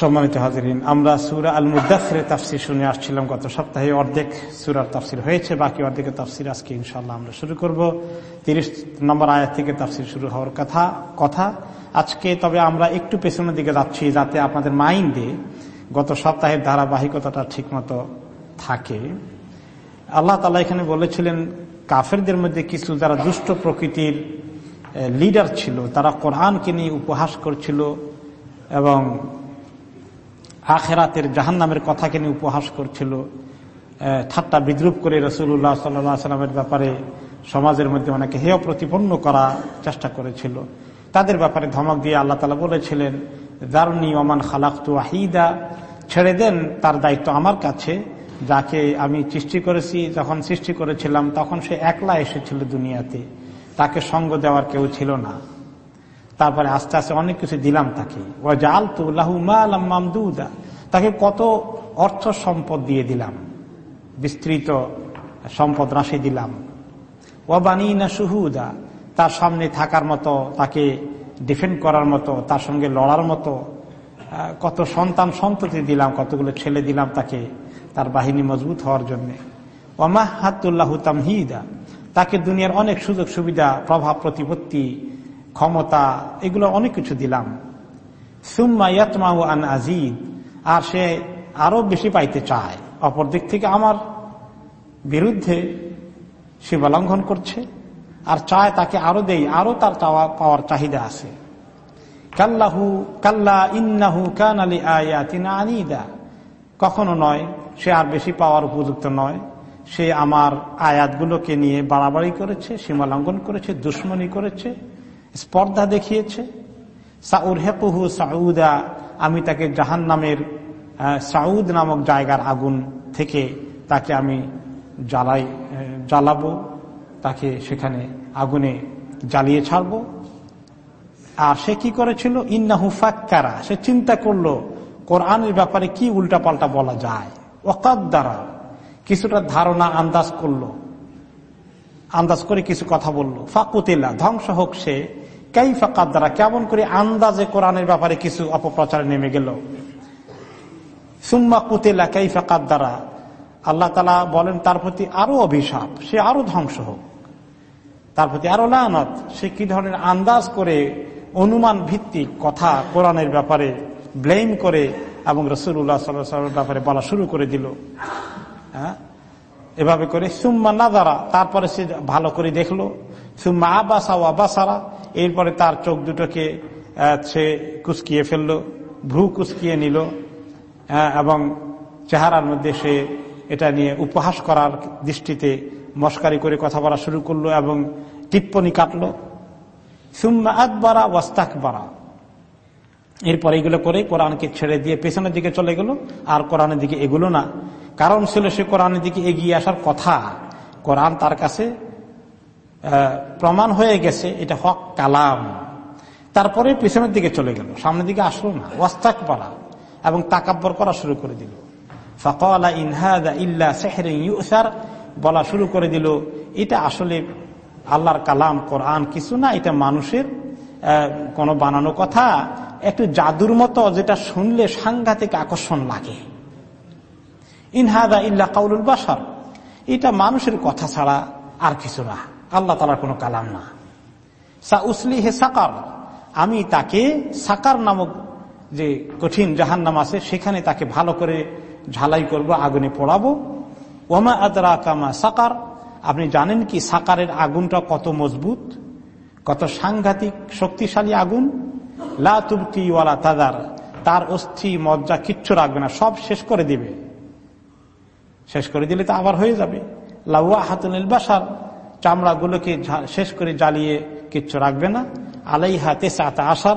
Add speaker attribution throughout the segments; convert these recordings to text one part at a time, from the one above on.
Speaker 1: সম্মানিত হাজিরিন, আমরা সুরা আল মুদাসরে তাফসির শুনে আসছিলাম গত সপ্তাহে। অর্ধেক সুরার তাফসির হয়েছে, বাকি অর্ধেকের তাফসির আজকে ইনশাল্লাহ আমরা শুরু করব। তিরিশ নম্বর আয়াত থেকে তাফসির শুরু হওয়ার কথা কথা। আজকে তবে আমরা একটু পেছনের দিকে যাচ্ছি, যাতে আপনাদের মাইন্ডে গত সপ্তাহের ধারাবাহিকতাটা ঠিকমতো থাকে। আল্লাহ তালা এখানে বলেছিলেন, কাফেরদের মধ্যে কিছু যারা দুষ্ট প্রকৃতির লিডার ছিল, তারা কোরআনকে নিয়ে উপহাস করছিল এবং আখেরাতের জাহান নামের কথাকে নিয়ে উপহাস করছিল। ঠাট্টা বিদ্রুপ করে রসুল্লাহ সাল্লামের ব্যাপারে সমাজের মধ্যে অনেকে হেয় প্রতিপন্ন করা চেষ্টা করেছিল। তাদের ব্যাপারে ধমক দিয়ে আল্লাহ তালা বলেছিলেন দারুনি ওমান খালাক্তু আহিদা ছেড়ে দেন তার দায়িত্ব আমার কাছে। যাকে আমি সৃষ্টি করেছি, যখন সৃষ্টি করেছিলাম, তখন সে একলা এসেছিল দুনিয়াতে। তাকে সঙ্গ দেওয়ার কেউ ছিল না। তারপরে আস্তে আস্তে অনেক কিছু দিলাম তাকে। তাকে কত অর্থ সম্পদ দিয়ে দিলাম। বিস্তৃত সম্পদ রাশি দিলাম। ও বানি না সুহুদা তার সামনে থাকার মতো, তাকে ডিফেন্ড করার মতো, তার সঙ্গে লড়ার মতো কত সন্তান সন্ততি দিলাম, কতগুলো ছেলে দিলাম তাকে, তার বাহিনী মজবুত হওয়ার জন্য। ওমাহ হাতুল্লাহ তামহিদা। তাকে দুনিয়ার অনেক সুযোগ সুবিধা প্রভাব প্রতিপত্তি ক্ষমতা, এগুলো অনেক কিছু দিলাম। সুম্মা ইয়াতমাউ আন আজিদ আর সে আরও বেশি পাইতে চায়। অপর দিক থেকে আমার বিরুদ্ধে সীমালঙ্ঘন করছে, আর চায় তাকে আরও দেই, আরও তার চাওয়া পাওয়ার চাহিদা আছে। কাল্লাহু, কাল্লা ইন্নাহু কান আলী আয়াতিনা আনিদা। কখনো নয়, সে আর বেশি পাওয়ার উপযুক্ত নয়। সে আমার আয়াতগুলোকে নিয়ে বাড়াবাড়ি করেছে, সীমালঙ্ঘন করেছে, দুশ্মনী করেছে স্পর্ধা দেখিয়েছে। সাউর হেপুহু সাউদা, আমি তাকে জাহান নামের সাউদ নামক জায়গার আগুন থেকে তাকে আমি জ্বালাই জ্বালাবো, তাকে সেখানে আগুনে জ্বালিয়ে ছাড়ব। আর সে কি করেছিল? ইন্নাহু ফাক্কারা, সে চিন্তা করল, কোরআনের ব্যাপারে কি উল্টাপাল্টা বলা যায়। ওকাদ দ্বারা কিছুটা ধারণা আন্দাজ করল। আন্দাজ করে কিছু কথা বলল। ফাকুতিল্লা ধ্বংস হোক সে কেই ফাকাত দ্বারা কেমন করে আন্দাজে কোরআনের ব্যাপারে কিছু অপপ্রচারে নেমে গেল। সুম্মা কুতিলা কেই ফাকাত দ্বারা আল্লাহ তালা বলেন, তার প্রতি আরও অভিশাপ, সে আরও ধ্বংস হোক। তার প্রতি আরও লানত, সে কি ধরনের আন্দাজ করে অনুমান ভিত্তিক কথা কোরআনের ব্যাপারে ব্লেম করে এবং রসুল্লাহ সাল্লামের ব্যাপারে বলা শুরু করে দিল। হ্যাঁ? এভাবে করে সুম্মা নাদারা তারপরে সে ভালো করে দেখল। সুম্মা আবাসা ও আবাসারা এরপরে তার চোখ দুটোকে সে কুচকিয়ে ফেলল, ভ্রু কুচকিয়ে নিল এবং চেহারার মধ্যে সে এটা নিয়ে উপহাস করার দৃষ্টিতে মস্কারি করে কথা বলা শুরু করল এবং টিপ্পনি কাটলো। সুম্মা আকবারা ওয়াস্তাক বারা এরপর এগুলো করে কোরআনকে ছেড়ে দিয়ে পেছনের দিকে চলে গেল, আর কোরআনের দিকে এগুলো না। কারণ ছিল সে কোরআনের দিকে এগিয়ে আসার কথা। কোরআন তার কাছে প্রমাণ হয়ে গেছে, এটা হক কালাম। তারপরে পিছনের দিকে চলে গেল, সামনের দিকে আসলো না। ওয়াস্তাক পারা এবং তাকাব্বর করা শুরু করে দিল। ফকলা ইনহাদা ইল্লা সেহর বলা শুরু করে দিল, এটা আসলে আল্লাহর কালাম, কোরআন কিছু না, এটা মানুষের কোনো বানানো কথা। একটু জাদুর মতো যেটা শুনলে সাংঘাতিক আকর্ষণ লাগে। ইনহাদা ইল্লা কাউলুল বাসার এটা মানুষের কথা ছাড়া আর কিছু না। আল্লাহ তালার কোনো কালাম না। সা উসলি হে সাকার। আমি তাকে সাকার নামক যে কঠিন জাহান নাম আছে, সেখানে তাকে ভালো করে ঝালাই করব, আগুনে পড়াবো। ওমা আদরা কামা সাকার। আপনি জানেন কি সাকারের আগুনটা কত মজবুত, কত সাংঘাতিক, শক্তিশালী আগুন? লা ওয়ালা তাদার। তার অস্থি, মজ্জা কিচ্ছু রাখবে না, সব শেষ করে দিবে। শেষ করে দিলে তো আবার হয়ে যাবে। লাউয়া হাতুনিল বাসার চামড়াগুলোকে শেষ করে জ্বালিয়ে কিচ্ছু রাখবে না। আলাই হাতে সাতা আসার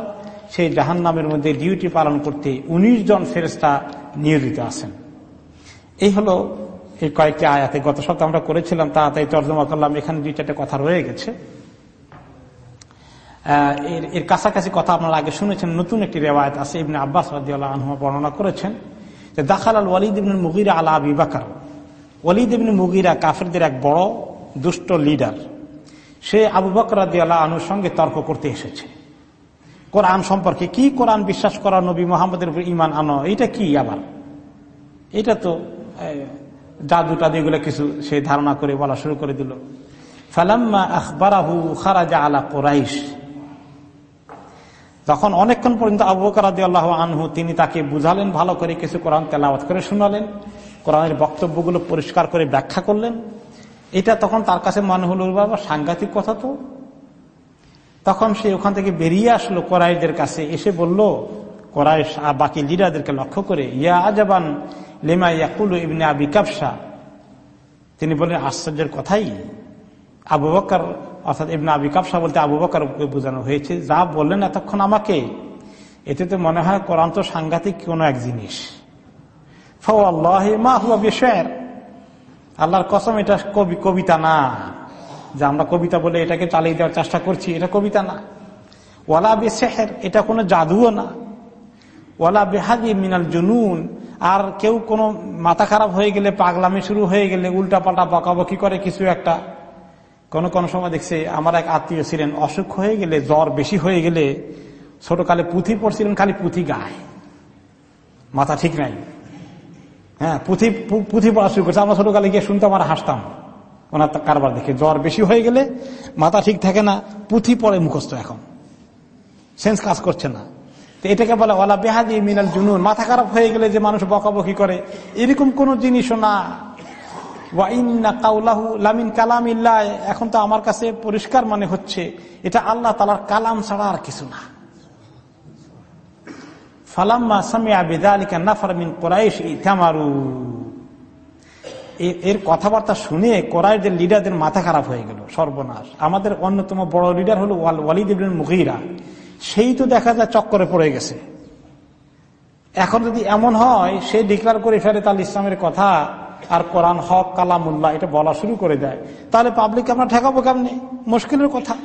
Speaker 1: সেই জাহান নামের মধ্যে ডিউটি পালন করতে ১৯ জন ফেরেস্তা নিয়োজিত আছেন। এই হলো এই কয়েকটি আয়াতে। গত সপ্তাহ আমরা করেছিলাম তাড়াতাড়ি তর্জমা করলাম। এখানে দুই চারটে কথা রয়ে গেছে। এর এর কাছাকাছি কথা আপনারা আগে শুনেছেন। নতুন একটি রেওয়ায়ত আছে। ইবনে আব্বাস রাদিয়াল্লাহ আনহু বর্ণনা করেছেন যে দাখাল আল ওয়ালিদ ইবনে মুগিরা আলা আবি বাকার। ওয়ালিদ ইবনে মুগিরা কাফেরদের এক বড় দুষ্ট লিডার। সে আবু বকর রাদিয়াল্লাহ আনুর সঙ্গে তর্ক করতে এসেছে। কোরআন সম্পর্কে কি কোরআন বিশ্বাস করা নবী মোহাম্মদের উপর ইমান আনো, এটা কি আবার? এটা তো জাদু টাদু এগুলো কিছু সে ধারণা করে বলা শুরু করে দিল। ফালাম্মা আখবরাহু খারাজা আলা কোরাইশ। তখন অনেকক্ষণ পর্যন্ত আবু বকরাদি আল্লাহ আনহু তিনি তাকে বুঝালেন, ভালো করে কিছু কোরআন তেলাওয়াত করে শোনালেন, কোরআনের বক্তব্যগুলো পরিষ্কার করে ব্যাখ্যা করলেন এটা তখন তার কাছে মনে হলো বাবা, সাংঘাতিক কথা তো। তখন সে ওখান থেকে বেরিয়ে আসলো কোরআদের কাছে, এসে বলল কোরআশ বাকি লিডারদেরকে লক্ষ্য করে, ইয়া আজাবান লেমা ইয়াকুল ইবনে আবি কাপসা তিনি বলেন আশ্চর্যের কথাই। আবু বকর, অর্থাৎ ইবনে আবি কাপসা বলতে আবু বকর বোঝানো হয়েছে, যা বললেন এতক্ষণ আমাকে। এতে তো মনে হয় কোরআন তো সাংঘাতিক কোনো এক জিনিস। মা হুয়া বেশের। আল্লাহর কসম, এটা কবি, কবিতা না। যে আমরা কবিতা বলে এটাকে চালিয়ে দেওয়ার চেষ্টা করছি, এটা কবিতা না। ওয়ালা বে শেহের এটা কোনো জাদুও না। ওয়ালা বেহাদি মিনাল জুনুন, আর কেউ কোনো মাথা খারাপ হয়ে গেলে, পাগলামি শুরু হয়ে গেলে উল্টা পাল্টা বকাবকি করে কিছু একটা। কোন কোন সময় দেখছে আমার এক আত্মীয় ছিলেন, অসুখ হয়ে গেলে, জ্বর বেশি হয়ে গেলে, ছোটকালে পুঁথি পড়ছিলেন, খালি পুঁথি গায়। মাথা ঠিক নাই। হ্যাঁ পুঁথি পুঁথি পড়া শুরু করছে। আমরা ছোটকালে গিয়ে শুনতাম আর হাসতাম। ওনার কারবার দেখে। জ্বর বেশি হয়ে গেলে মাথা ঠিক থাকে না, পুঁথি পড়ে মুখস্থ এখন। সেন্স কাজ করছে না। তো এটাকে বলে ওলা বেহাদি মিনাল জুনুন। মাথা খারাপ হয়ে গেলে যে মানুষ বকাবকি করে, এরকম কোন জিনিসও না। লামিন কালাম এখন তো আমার কাছে পরিষ্কার মনে হচ্ছে, এটা আল্লাহ তালার কালাম ছাড়া আর কিছু না। ফালাম্মা সামিয়া বেদালিকা নাফার মিন কোরাইশ ইথামারু এর কথাবার্তা শুনে কোরআদের লিডারদের মাথা খারাপ হয়ে গেল, সর্বনাশ। আমাদের অন্যতম বড় লিডার হলো ওয়ালিদ ইবিন মুহিরা সেই তো দেখা যায় চক্করে পড়ে গেছে। এখন যদি এমন হয়, সে ডিক্লার করে ফেলে তার ইসলামের কথা আর কোরআন হক, কালামুল্লাহ, এটা বলা শুরু করে দেয়। তাহলে পাবলিক আমরা ঠেকাবো কেমনি? মুশকিলের কথা।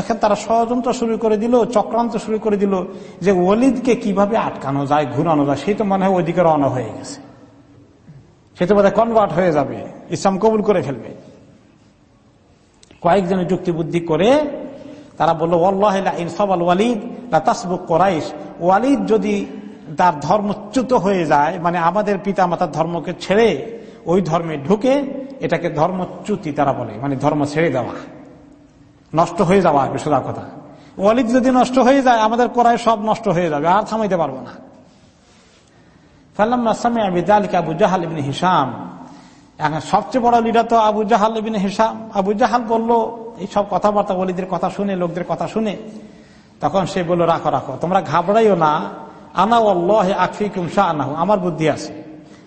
Speaker 1: এখন তারা ষড়যন্ত্র শুরু করে দিল, চক্রান্ত শুরু করে দিল যে ওলিদকে কীভাবে আটকানো যায়, ঘুরানো যায়, সেই তো মনে হয় ওইদিকে রওনা হয়ে গেছে। সে তো বোধহয় কনভার্ট হয়ে যাবে, ইসলাম কবুল করে ফেলবে। কয়েকজনের যুক্তি বুদ্ধি করে তারা বলল ইনসাবাল ওয়ালিদ তাসবুক কোরাইশ। ওয়ালিদ যদি তার ধর্মচ্যুত হয়ে যায় মানে আমাদের পিতা মাতার ধর্মকে ছেড়ে ওই ধর্মে ঢুকে, এটাকে ধর্মচ্যুতি তারা বলে মানে ধর্ম ছেড়ে দেওয়া। নষ্ট হয়ে যাওয়া সোজা কথা। ওয়ালিদ যদি নষ্ট হয়ে যায়, আমাদের কোরআ সব নষ্ট হয়ে যাবে, আর থামাইতে পারব না। আবু জাহাল ইবিন হিসাম এখন সবচেয়ে বড় লিডার তো আবু জাহাল ইবিন হিসাম আবু জাহাল বলল, এই সব কথাবার্তা ওলিদের কথা শুনে, লোকদের কথা শুনে। তখন সে বলল, রাখো রাখো, তোমরা ঘাবড়াইও না। আনা আল্লাহ আকিকুম শাহ আনাহু আমার বুদ্ধি আছে।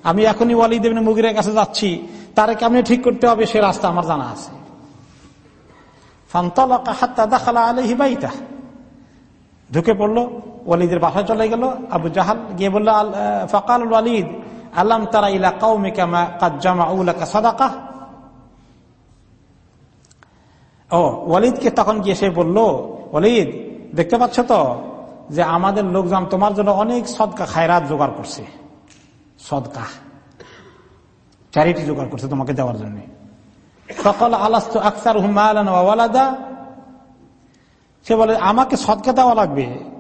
Speaker 1: আমি এখনই ওয়ালিদ মুগিরের কাছে যাচ্ছি, তারে কেমনি ঠিক করতে হবে সে রাস্তা আমার জানা আছে। ঢুকে পড়ল, ওয়ালিদের বাসায় চলে গেল, আবু জাহাল গিয়ে বলল ফকাল ওয়ালিদ আল্লাম তারা ইলা কাউমিকা কাজ্জামা উলাকা সাদাকা? ও, ওয়ালিদকে তখন গিয়ে সে বলল, ওয়ালিদ, দেখতে পাচ্ছ তো যে আমাদের লোকজন তোমার জন্য অনেক সদকা খায়রাত জোগাড় করছে। সদকা। চ্যারিটি জোগাড় করছে তোমাকে দেওয়ার জন্য। সকল আলাস্ত আকসার হুমায়ুন ওয়ালাদা। সে বলে, আমাকে সদকা দেওয়া লাগবে।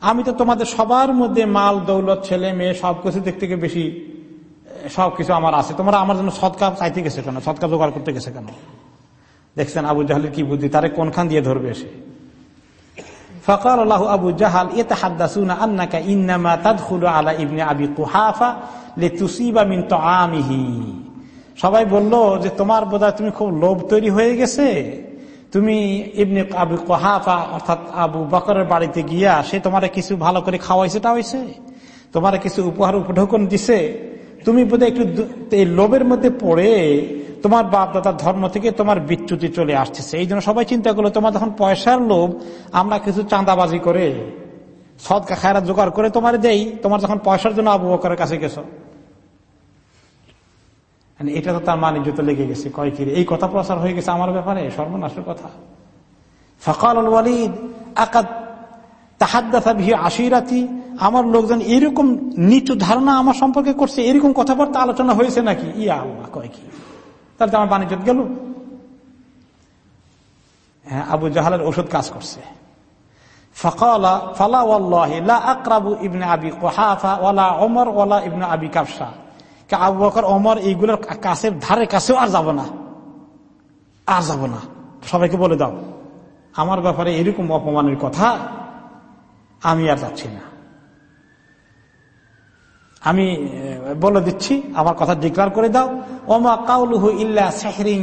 Speaker 1: আমি তো তোমাদের সবার মধ্যে মাল, দৌলত, ছেলে, মেয়ে, সবকিছু দিক থেকে বেশি সবকিছু আমার আছে। তোমরা আমার জন্য সৎকা চাইতে গেছে কেন? সৎকা জোগাড় করতে গেছে কেন? দেখছেন আবু জাহালের কি বুদ্ধি? তারে কোনখান দিয়ে ধরবে এসে ফকর আল্লাহ আবু জাহাল এ তাহাদ্দাসুনা আন্নাকা ইন্নামা তাদখুলু আলা ইবনে আবি কুহাফা লে তুসিবা মিন তাআমিহি। সবাই বলল যে তোমার বোধহয় তুমি খুব লোভ তৈরি হয়ে গেছে। তুমি ইবনে আবু কহাফা অর্থাৎ আবু বকরের বাড়িতে গিয়া সে তোমার কিছু ভালো করে খাওয়াইছে টাওয়াইছে তোমার কিছু উপহার উপঢৌকন দিছে। তুমি বোধহয় একটু এই লোভের মধ্যে পড়ে তোমার বাপ দাদার ধর্ম থেকে তোমার বিচ্যুতি চলে আসতেছে। এই জন্য সবাই চিন্তা করল, তোমার যখন পয়সার লোভ, আমরা কিছু চাঁদাবাজি করে, সদকা খায়রা জোগাড় করে তোমার দেই। তোমার যখন পয়সার জন্য আবু বকরের কাছে গেছো। মানে এটা তো তার মানে জুতো লেগে গেছে, কয় এই কথা প্রচার হয়ে গেছে আমার ব্যাপারে, সর্বনাশের কথা। ফকাল ওয়ালিদ, আকাদ তাহাদ্দাথা ভি আশিরাতি, আমার লোকজন এরকম নিচু ধারণা আমার সম্পর্কে করছে, এরকম কথাবার্তা আলোচনা হয়েছে নাকি? ইয়া আল্লাহ, কয় কি? তাহলে তো আমার বাণিজ্য গেল। হ্যাঁ আবু জাহালের ওষুধ কাজ করছে। ফালা ইবনে আবি কোহাফা, ওয়ালা ওমর ওয়ালা ইবনে আবি কাপসা আবু বকর, ওমর এইগুলোর কাছে ধারে কাছেও আর যাব না। আর যাব না। সবাইকে বলে দাও, আমার ব্যাপারে এরকম অপমানের কথা আমি আর যাচ্ছি না। আমি বলে দিচ্ছি, আমার কথা ডিক্লার করে দাও, ওমা কাউলুহু ইল্লা সেহরিং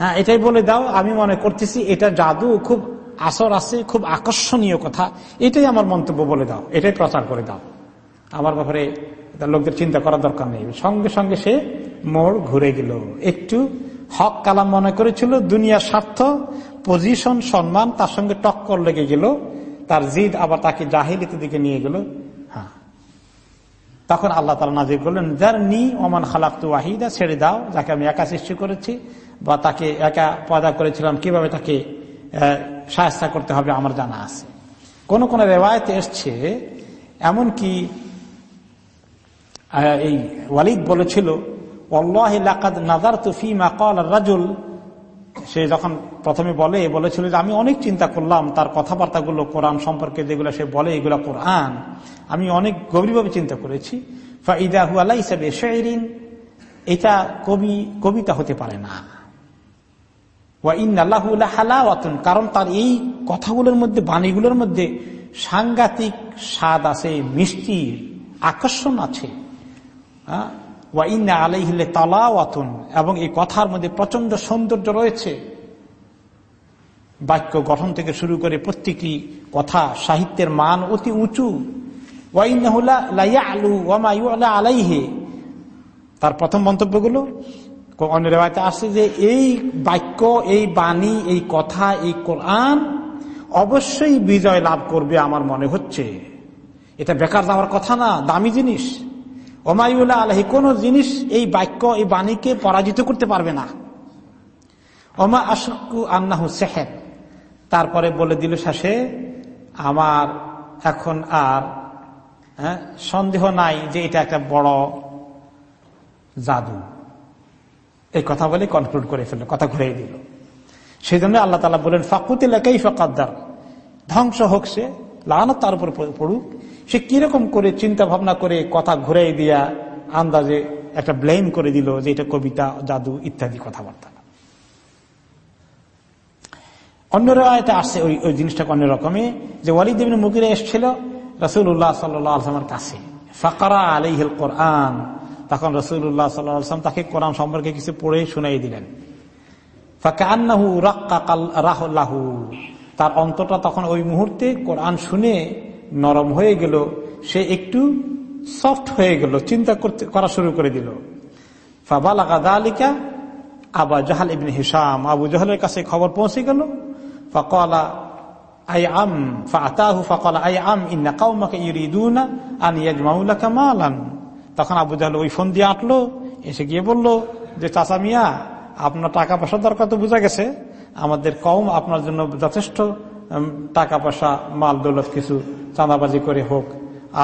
Speaker 1: হ্যাঁ এটাই বলে দাও, আমি মনে করতেছি এটা জাদু, খুব আসর আছে, খুব আকর্ষণীয় কথা। এটাই আমার মন্তব্য বলে দাও, এটাই প্রচার করে দাও। আমার ব্যাপারে লোকদের চিন্তা করার দরকার নেই। সঙ্গে সঙ্গে সে মোড় ঘুরে গেল। একটু হক কালাম মনে করেছিল, দুনিয়ার স্বার্থ পজিশন সম্মান, তার সঙ্গে টক্কর লেগে গেল। তার জিদ আবার তাকে জাহিলিতে দিকে নিয়ে গেল। হ্যাঁ। তখন আল্লাহ তালা নাজির করলেন যার নি ওমান খালাক্তু ওয়াহিদা ছেড়ে দাও, যাকে আমি একা সৃষ্টি করেছি বা তাকে একা পয়দা করেছিলাম, কীভাবে তাকে সাহায্য করতে হবে আমার জানা আছে। কোন কোন রেওয়ায়তে এসছে, এমনকি এই ওয়ালিদ বলেছিল রাজুল। সে যখন প্রথমে বলে বলেছিল যে, আমি অনেক চিন্তা করলাম, তার কথাবার্তাগুলো কোরআন সম্পর্কে যেগুলো সে বলে, এগুলো কোরআন। আমি অনেক গভীরভাবে চিন্তা করেছি। ফাইদাহু হিসাবে এটা কবি, কবিতা হতে পারে না। কারণ তার এই কথাগুলোর মধ্যে, বাণীগুলোর মধ্যে সাংঘাতিক স্বাদ আছে, মিষ্টি আকর্ষণ আছে। ওয়াইন্না আলাইহিলে তালাওয়াতুন এবং এই কথার মধ্যে প্রচণ্ড সৌন্দর্য রয়েছে। বাক্য গঠন থেকে শুরু করে প্রত্যেকটি কথা সাহিত্যের মান অতি উঁচু। আলাইহে। তার প্রথম মন্তব্যগুলো অন্য আসছে যে এই বাক্য, এই বাণী, এই কথা, এই কোরআন অবশ্যই বিজয় লাভ করবে আমার মনে হচ্ছে। এটা বেকার যাওয়ার কথা না, দামি জিনিস। ওমাইউল্লাহ আলহী কোন জিনিস এই বাক্য এই বাণীকে পরাজিত করতে পারবে না। ওমা আশকু আন্নাহু সেহের। তারপরে বলে দিল শেষে আমার এখন আর হ্যাঁ, সন্দেহ নাই যে এটা একটা বড় জাদু। এই কথা বলে কনক্লুড করে ফেলল কথা ঘুরে দিল। সেই জন্য আল্লাহ তালা বলেন ফাকুত এলাকাই ফাকাদ্দার ধ্বংস হোক সে লাগানো তার উপর পড়ুক। সে কীরকম করে চিন্তা ভাবনা করে কথা ঘুরে দিয়া আন্দাজে একটা ব্লেম করে দিল যে এটা কবিতা, জাদু ইত্যাদি কথাবার্তা। অন্যরা রায়তে আসছে ওই ওই জিনিসটা অন্য রকমে যে ওয়ালিদ মুগিরে এসেছিল রসুল্লাহ সাল্লামের কাছে। ফাকারা আলিহিল কোরআন। তখন রসুল্লাহ সাল্লাম তাকে কোরআন সম্পর্কে কিছু পড়ে শুনাই দিলেন। তার অন্তটা তখন ওই মুহূর্তে কোরআন শুনে নরম হয়ে গেল, সে একটু সফট হয়ে গেল, চিন্তা করতে, করা শুরু করে দিল। ফাবালাকা আবা জাহাল ইবনে হিসাম আবু জাহালের কাছে খবর পৌঁছে গেল। ফকলা, আই আম ফাতাহু ফকলা, আই আম, ইন্না কাউমাকে ইউরিদুনা আন ইয়াজমাউলাকা মালান। তখন আবু জাহাল ওই ফোন দিয়ে আটলো, এসে গিয়ে বলল যে, চাচা মিয়া, আপনার টাকা পয়সার দরকার তো বোঝা গেছে। আমাদের কম আপনার জন্য যথেষ্ট টাকা পয়সা মাল দৌলত কিছু চাঁদাবাজি করে হোক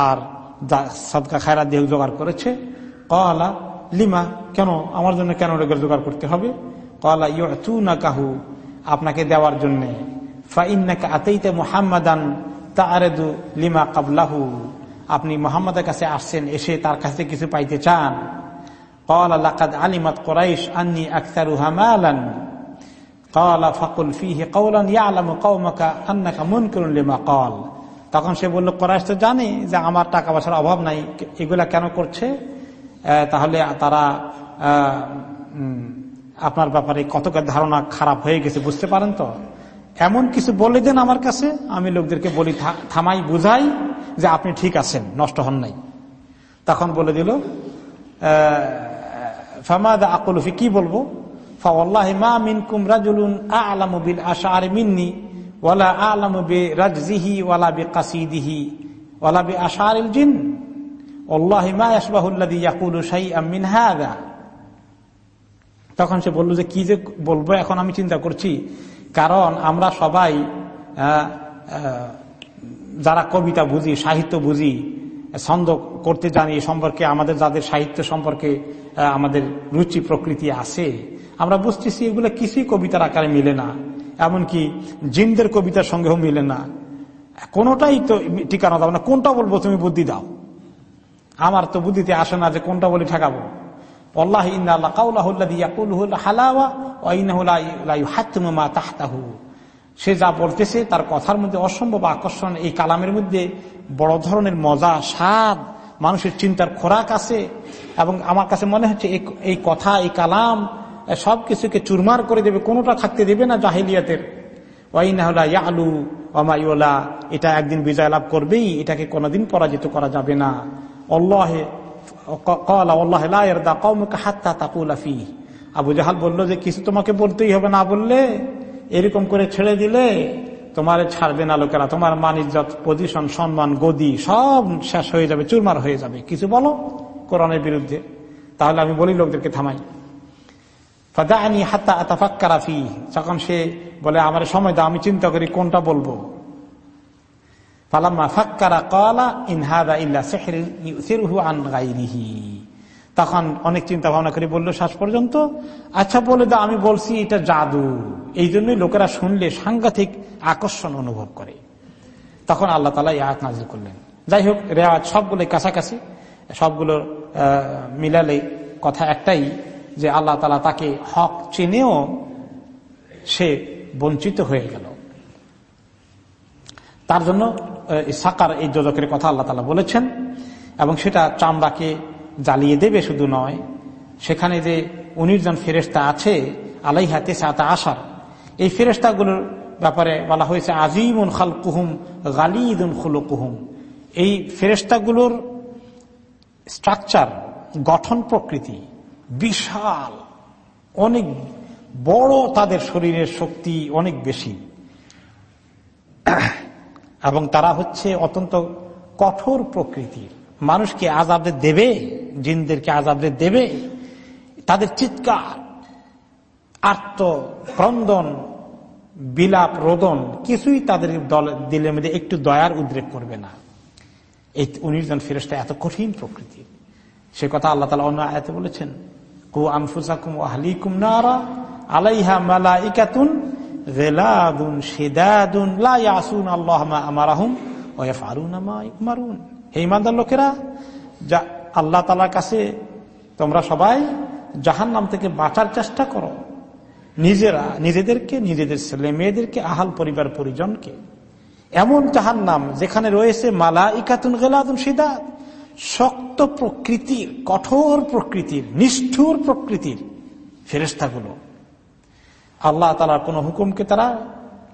Speaker 1: আর সদকা খায়রা দিয়ে জোগাড় করেছে কলা লিমা কেন আমার জন্য কেন জোগাড় করতে হবে কলা ইউ না কাহু আপনাকে দেওয়ার জন্য ফাইনাকে আতেইতে মোহাম্মদান তারেদু লিমা কাবলাহু আপনি মোহাম্মদের কাছে আসছেন এসে তার কাছে কিছু পাইতে চান قال لقد علمت قريش أني أكثرها مالا قال فقل فيه قولا يعلم قومك أنك منكر لما قال তখন সে বলল কোরআশ তো জানে যে আমার টাকা পয়সার অভাব নাই, এগুলা কেন করছে? তাহলে তারা আপনার ব্যাপারে কত ধারণা খারাপ হয়ে গেছে বুঝতে পারেন তো? এমন কিছু বলে দেন আমার কাছে, আমি লোকদেরকে বলি থামাই, বুঝাই যে আপনি ঠিক আছেন, নষ্ট হন নাই। তখন বলে দিল ফামাদা আকলুফি কি বলব? ফাওয়াল্লাহি মা মিনকুম রাজুলুন আ'লামু বিল আশআরি মিন্নি। ওয়ালা আ'লামু ওয়ালা বিকাসিদিহি ওয়ালা জিন। ইয়াশবাহু আল্লাযী ইয়াকুলু শাইআম মিন হাযা। তখন সে বলল যে কি যে বলব, এখন আমি চিন্তা করছি। কারণ আমরা সবাই যারা কবিতা বুঝি, সাহিত্য বুঝি, ছন্দ করতে জানি সম্পর্কে আমাদের যাদের সাহিত্য সম্পর্কে আমাদের রুচি, প্রকৃতি আছে, আমরা বুঝতেছি এগুলো কিছুই কবিতার আকারে মিলে না। এমনকি জিনদের কবিতার সঙ্গেও মিলে না। কোনোটাই তো ঠিকানা দাও না। কোনটা বলব তুমি বুদ্ধি দাও। আমার তো বুদ্ধিতে আসে না যে কোনটা বলে ঠেকাবো। সে যা বলতেছে তার কথার মধ্যে অসম্ভব আকর্ষণ। এই কালামের মধ্যে বড় ধরনের মজা, স্বাদ, মানুষের চিন্তার খোরাক আছে। এবং আমার কাছে মনে হচ্ছে এই কথা, এই কালাম সব কিছুকে চুরমার করে দেবে, কোনোটা থাকতে দেবে না জাহিলিয়াতের। ইয়ালু অমাইওলা এটা একদিন বিজয় লাভ করবেই, এটাকে কোনোদিন পরাজিত করা যাবে না। অল্লাহে আবু জাহাল বলল যে, কিছু তোমাকে বলতেই হবে না বললে, এরকম করে ছেড়ে দিলে, তোমার ছাড়বে না লোকেরা, তোমার মান ইজ্জত পজিশন সম্মান, গদি, সব শেষ হয়ে যাবে, চুরমার হয়ে যাবে। কিছু বলো, কোরআনের বিরুদ্ধে। তাহলে আমি বলি, লোকদেরকে থামাই। ফাদানি হাত্তা আতাফাক্কারাফি যখন সে বলে, আমার সময় দাও, আমি চিন্তা করি কোনটা বলব। ফালাম্মা ফাক্কারা কলা ইনহাদা ইল্লা আন তখন অনেক চিন্তা ভাবনা করে বলল শেষ পর্যন্ত? আচ্ছা বলে দাও, আমি বলছি, এটা জাদু। এই জন্যই লোকেরা শুনলে সাংঘাতিক আকর্ষণ অনুভব করে। তখন আল্লাহ তালা ইয়াত নাজির করলেন। যাই হোক, রেওয়াজ সবগুলো কাছাকাছি। সবগুলো মিলালে কথা একটাই যে আল্লাহ তালা তাকে হক চিনেও সে বঞ্চিত হয়ে গেল। তার জন্য সাকার এই যোজকের কথা আল্লাহ তালা বলেছেন এবং সেটা চামড়াকে জ্বালিয়ে দেবে শুধু নয়, সেখানে যে উনিশ জন ফেরেস্তা আছে আলাই হাতে সাতা আসার এই ফেরেস্তাগুলোর ব্যাপারে বলা হয়েছে, আজিমুন খাল কুহুম গালিদুন কুহুম এই ফেরেস্তাগুলোর স্ট্রাকচার, গঠন প্রকৃতি বিশাল, অনেক বড় তাদের শরীরের শক্তি অনেক বেশি। এবং তারা হচ্ছে অত্যন্ত কঠোর প্রকৃতির মানুষকে আজাবে দেবে, জিনদেরকে আজাবে দেবে। তাদের চিৎকার আত্ম ক্রন্দন বিলাপ রোদন কিছুই তাদের দল মধ্যে একটু দয়ার উদ্রেক করবে না। এই উনিশ জন ফেরস্তা এত কঠিন প্রকৃতির। সে কথা আল্লাহ তালা অন্য আয়াতে বলেছেন। আলাইহা গেলাদুন আল্লাহ ইমানদার লোকেরা, যা কাছে তোমরা সবাই জাহান নাম থেকে বাঁচার চেষ্টা করো। নিজেরা, নিজেদেরকে, নিজেদের ছেলে মেয়েদেরকে, আহাল পরিবার পরিজনকে। এমন জাহান নাম যেখানে রয়েছে মালা ইকাতুন গেলাদুন সিদাত শক্ত প্রকৃতির, কঠোর প্রকৃতির, নিষ্ঠুর প্রকৃতির ফেরেস্তাগুলো আল্লাহ তালার কোন হুকুমকে তারা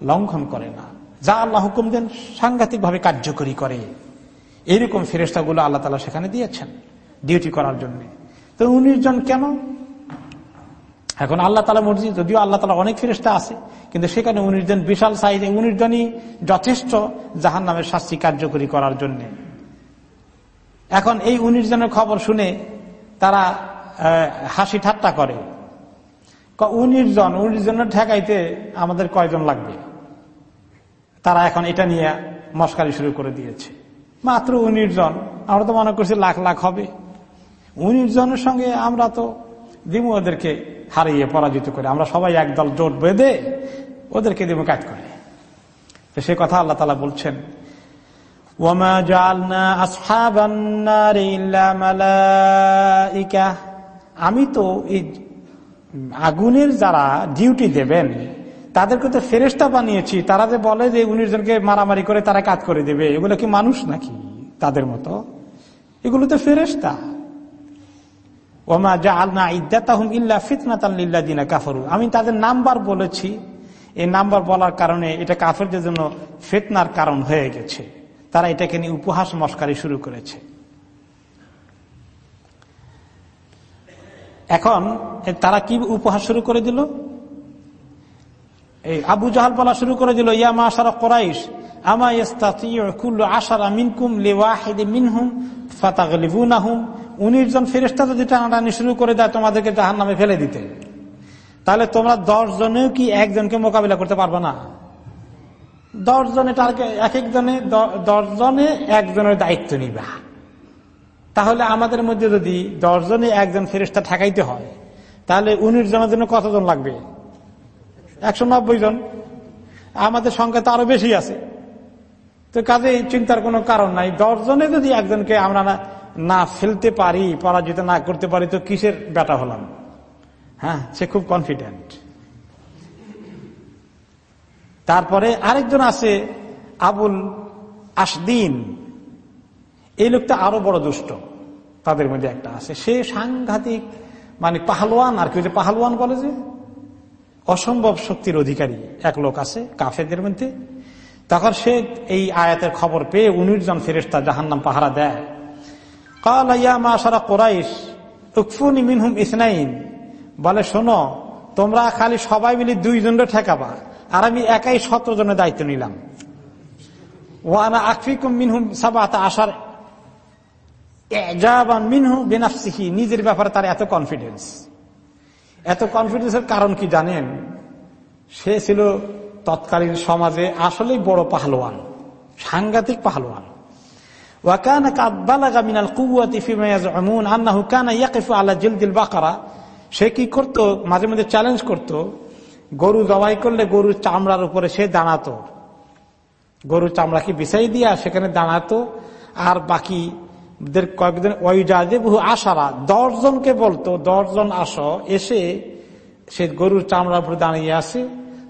Speaker 1: লঙ্ঘন করে না। যা আল্লাহ হুকুম দেন সাংঘাতিক ভাবে কার্যকরী করে। এইরকম ফেরেস্তাগুলো আল্লাহ তালা সেখানে দিয়েছেন ডিউটি করার জন্য। তো উনিশ জন কেন? এখন আল্লাহ তালা মর্জি যদিও আল্লাহ তালা অনেক ফেরেস্তা আছে, কিন্তু সেখানে উনিশ জন বিশাল সাইজে উনিশ জনই যথেষ্ট জাহান নামের শাস্তি কার্যকরী করার জন্য। এখন এই উনিশ জনের খবর শুনে তারা হাসি ঠাট্টা করে। উনিশ জন, উনিশ জনের ঠেকাইতে আমাদের কয়জন লাগবে? তারা এখন এটা নিয়ে মস্কারি শুরু করে দিয়েছে। মাত্র উনিশ জন, আমরা তো মনে করছি লাখ লাখ হবে। উনিশ জনের সঙ্গে আমরা তো দিমু ওদেরকে হারিয়ে পরাজিত করে। আমরা সবাই একদল জোট বেঁধে ওদেরকে দিমু কাজ করে। সে কথা আল্লাহ তালা বলছেন আমি তো এই আগুনের যারা ডিউটি দেবেন, তাদেরকে তো ফেরেস্তা বানিয়েছি। তারা যে বলে যে উনিশ জনকে মারামারি করে তারা কাজ করে দেবে, এগুলো কি মানুষ নাকি তাদের মতো? এগুলো তো ফেরেস্তা ওমা যা আলনা ইদ্দাতাহুম ইল্লা ফিতনাতাল্লিল্লা দিনা কাফরু আমি তাদের নাম্বার বলেছি। এই নাম্বার বলার কারণে এটা কাফেরদের জন্য ফেতনার কারণ হয়ে গেছে। তারা এটাকে নিয়ে উপহাস মস্কারি শুরু করেছে। এখন তারা কি উপহাস শুরু করে দিল? এই আবু জাহাল বলা শুরু করে দিল, ইয়া মা কোরাইশ আশারা উনিশ জন যদি শুরু করে দেয়, তোমাদেরকে ফেলে দিতে। তাহলে তোমরা দশ জনেও কি একজনকে মোকাবিলা করতে পারবে না? দশ জনে এক একজনে দশ জনে একজনের দায়িত্ব নিবা। তাহলে আমাদের মধ্যে যদি দশ জনে একজন ফেরিস্তা ঠেকাইতে হয়, তাহলে উনিশ জনের জন্য কতজন লাগবে? একশো নব্বই জন। আমাদের সংখ্যা তো আরও বেশি আছে। তো কাজে চিন্তার কোনো কারণ নাই। দশজনে যদি একজনকে আমরা না ফেলতে পারি, পরাজিত না করতে পারি, তো কিসের বেটা হলাম? হ্যাঁ সে খুব কনফিডেন্ট তারপরে আরেকজন আছে আবুল আসদিন এই লোকটা আরও বড় দুষ্ট। তাদের মধ্যে একটা আছে। সে সাংঘাতিক মানে পাহালোয়ান আর কি যে পাহালোয়ান বলে যে? অসম্ভব শক্তির অধিকারী। এক লোক আছে কাফেদের মধ্যে। তখন সে এই আয়াতের খবর পেয়ে উনিশ জন ফেরেস্তা জাহান নাম পাহারা দেয়। কালাইয়া মা সারা কোরাইশ, উকফুনি মিনহুম ইসনাইন। বলে, শোনো, তোমরা খালি সবাই মিলে দুইজনের ঠেকাবা। আর আমি একাই সতেরো জনের দায়িত্ব নিলাম। ওয়ানা আকফিকুম মিনহুম সাবাত আসার মিনহু বেনাফসিহি। নিজের ব্যাপারে তার এত কনফিডেন্স এত কনফিডেন্সের কারণ কি জানেন? সে ছিল তৎকালীন সমাজে আসলেই বড় পাহলোয়ান সাংঘাতিক পাহলোয়ান ওয়াকান কাব্বালাগা মিনাল কুয়াতি ফিমায়াজ আমুন আন্নাহু কানা ইয়াকিফু আলা জিলদিল বাকারা। সে কি করত? মাঝে মাঝে চ্যালেঞ্জ করত। গরু জবাই করলে গরুর চামড়ার উপরে সে দাঁড়াতো গরুর চামড়াকে বিছাই দিয়া সেখানে দাঁড়াতো আর বাকি কয়েকদিন ওইজাজে বহু আসারা দশজনকে বলতো, দশজন আসো, এসে সে গরুর চামড়ার উপরে দাঁড়িয়ে আসে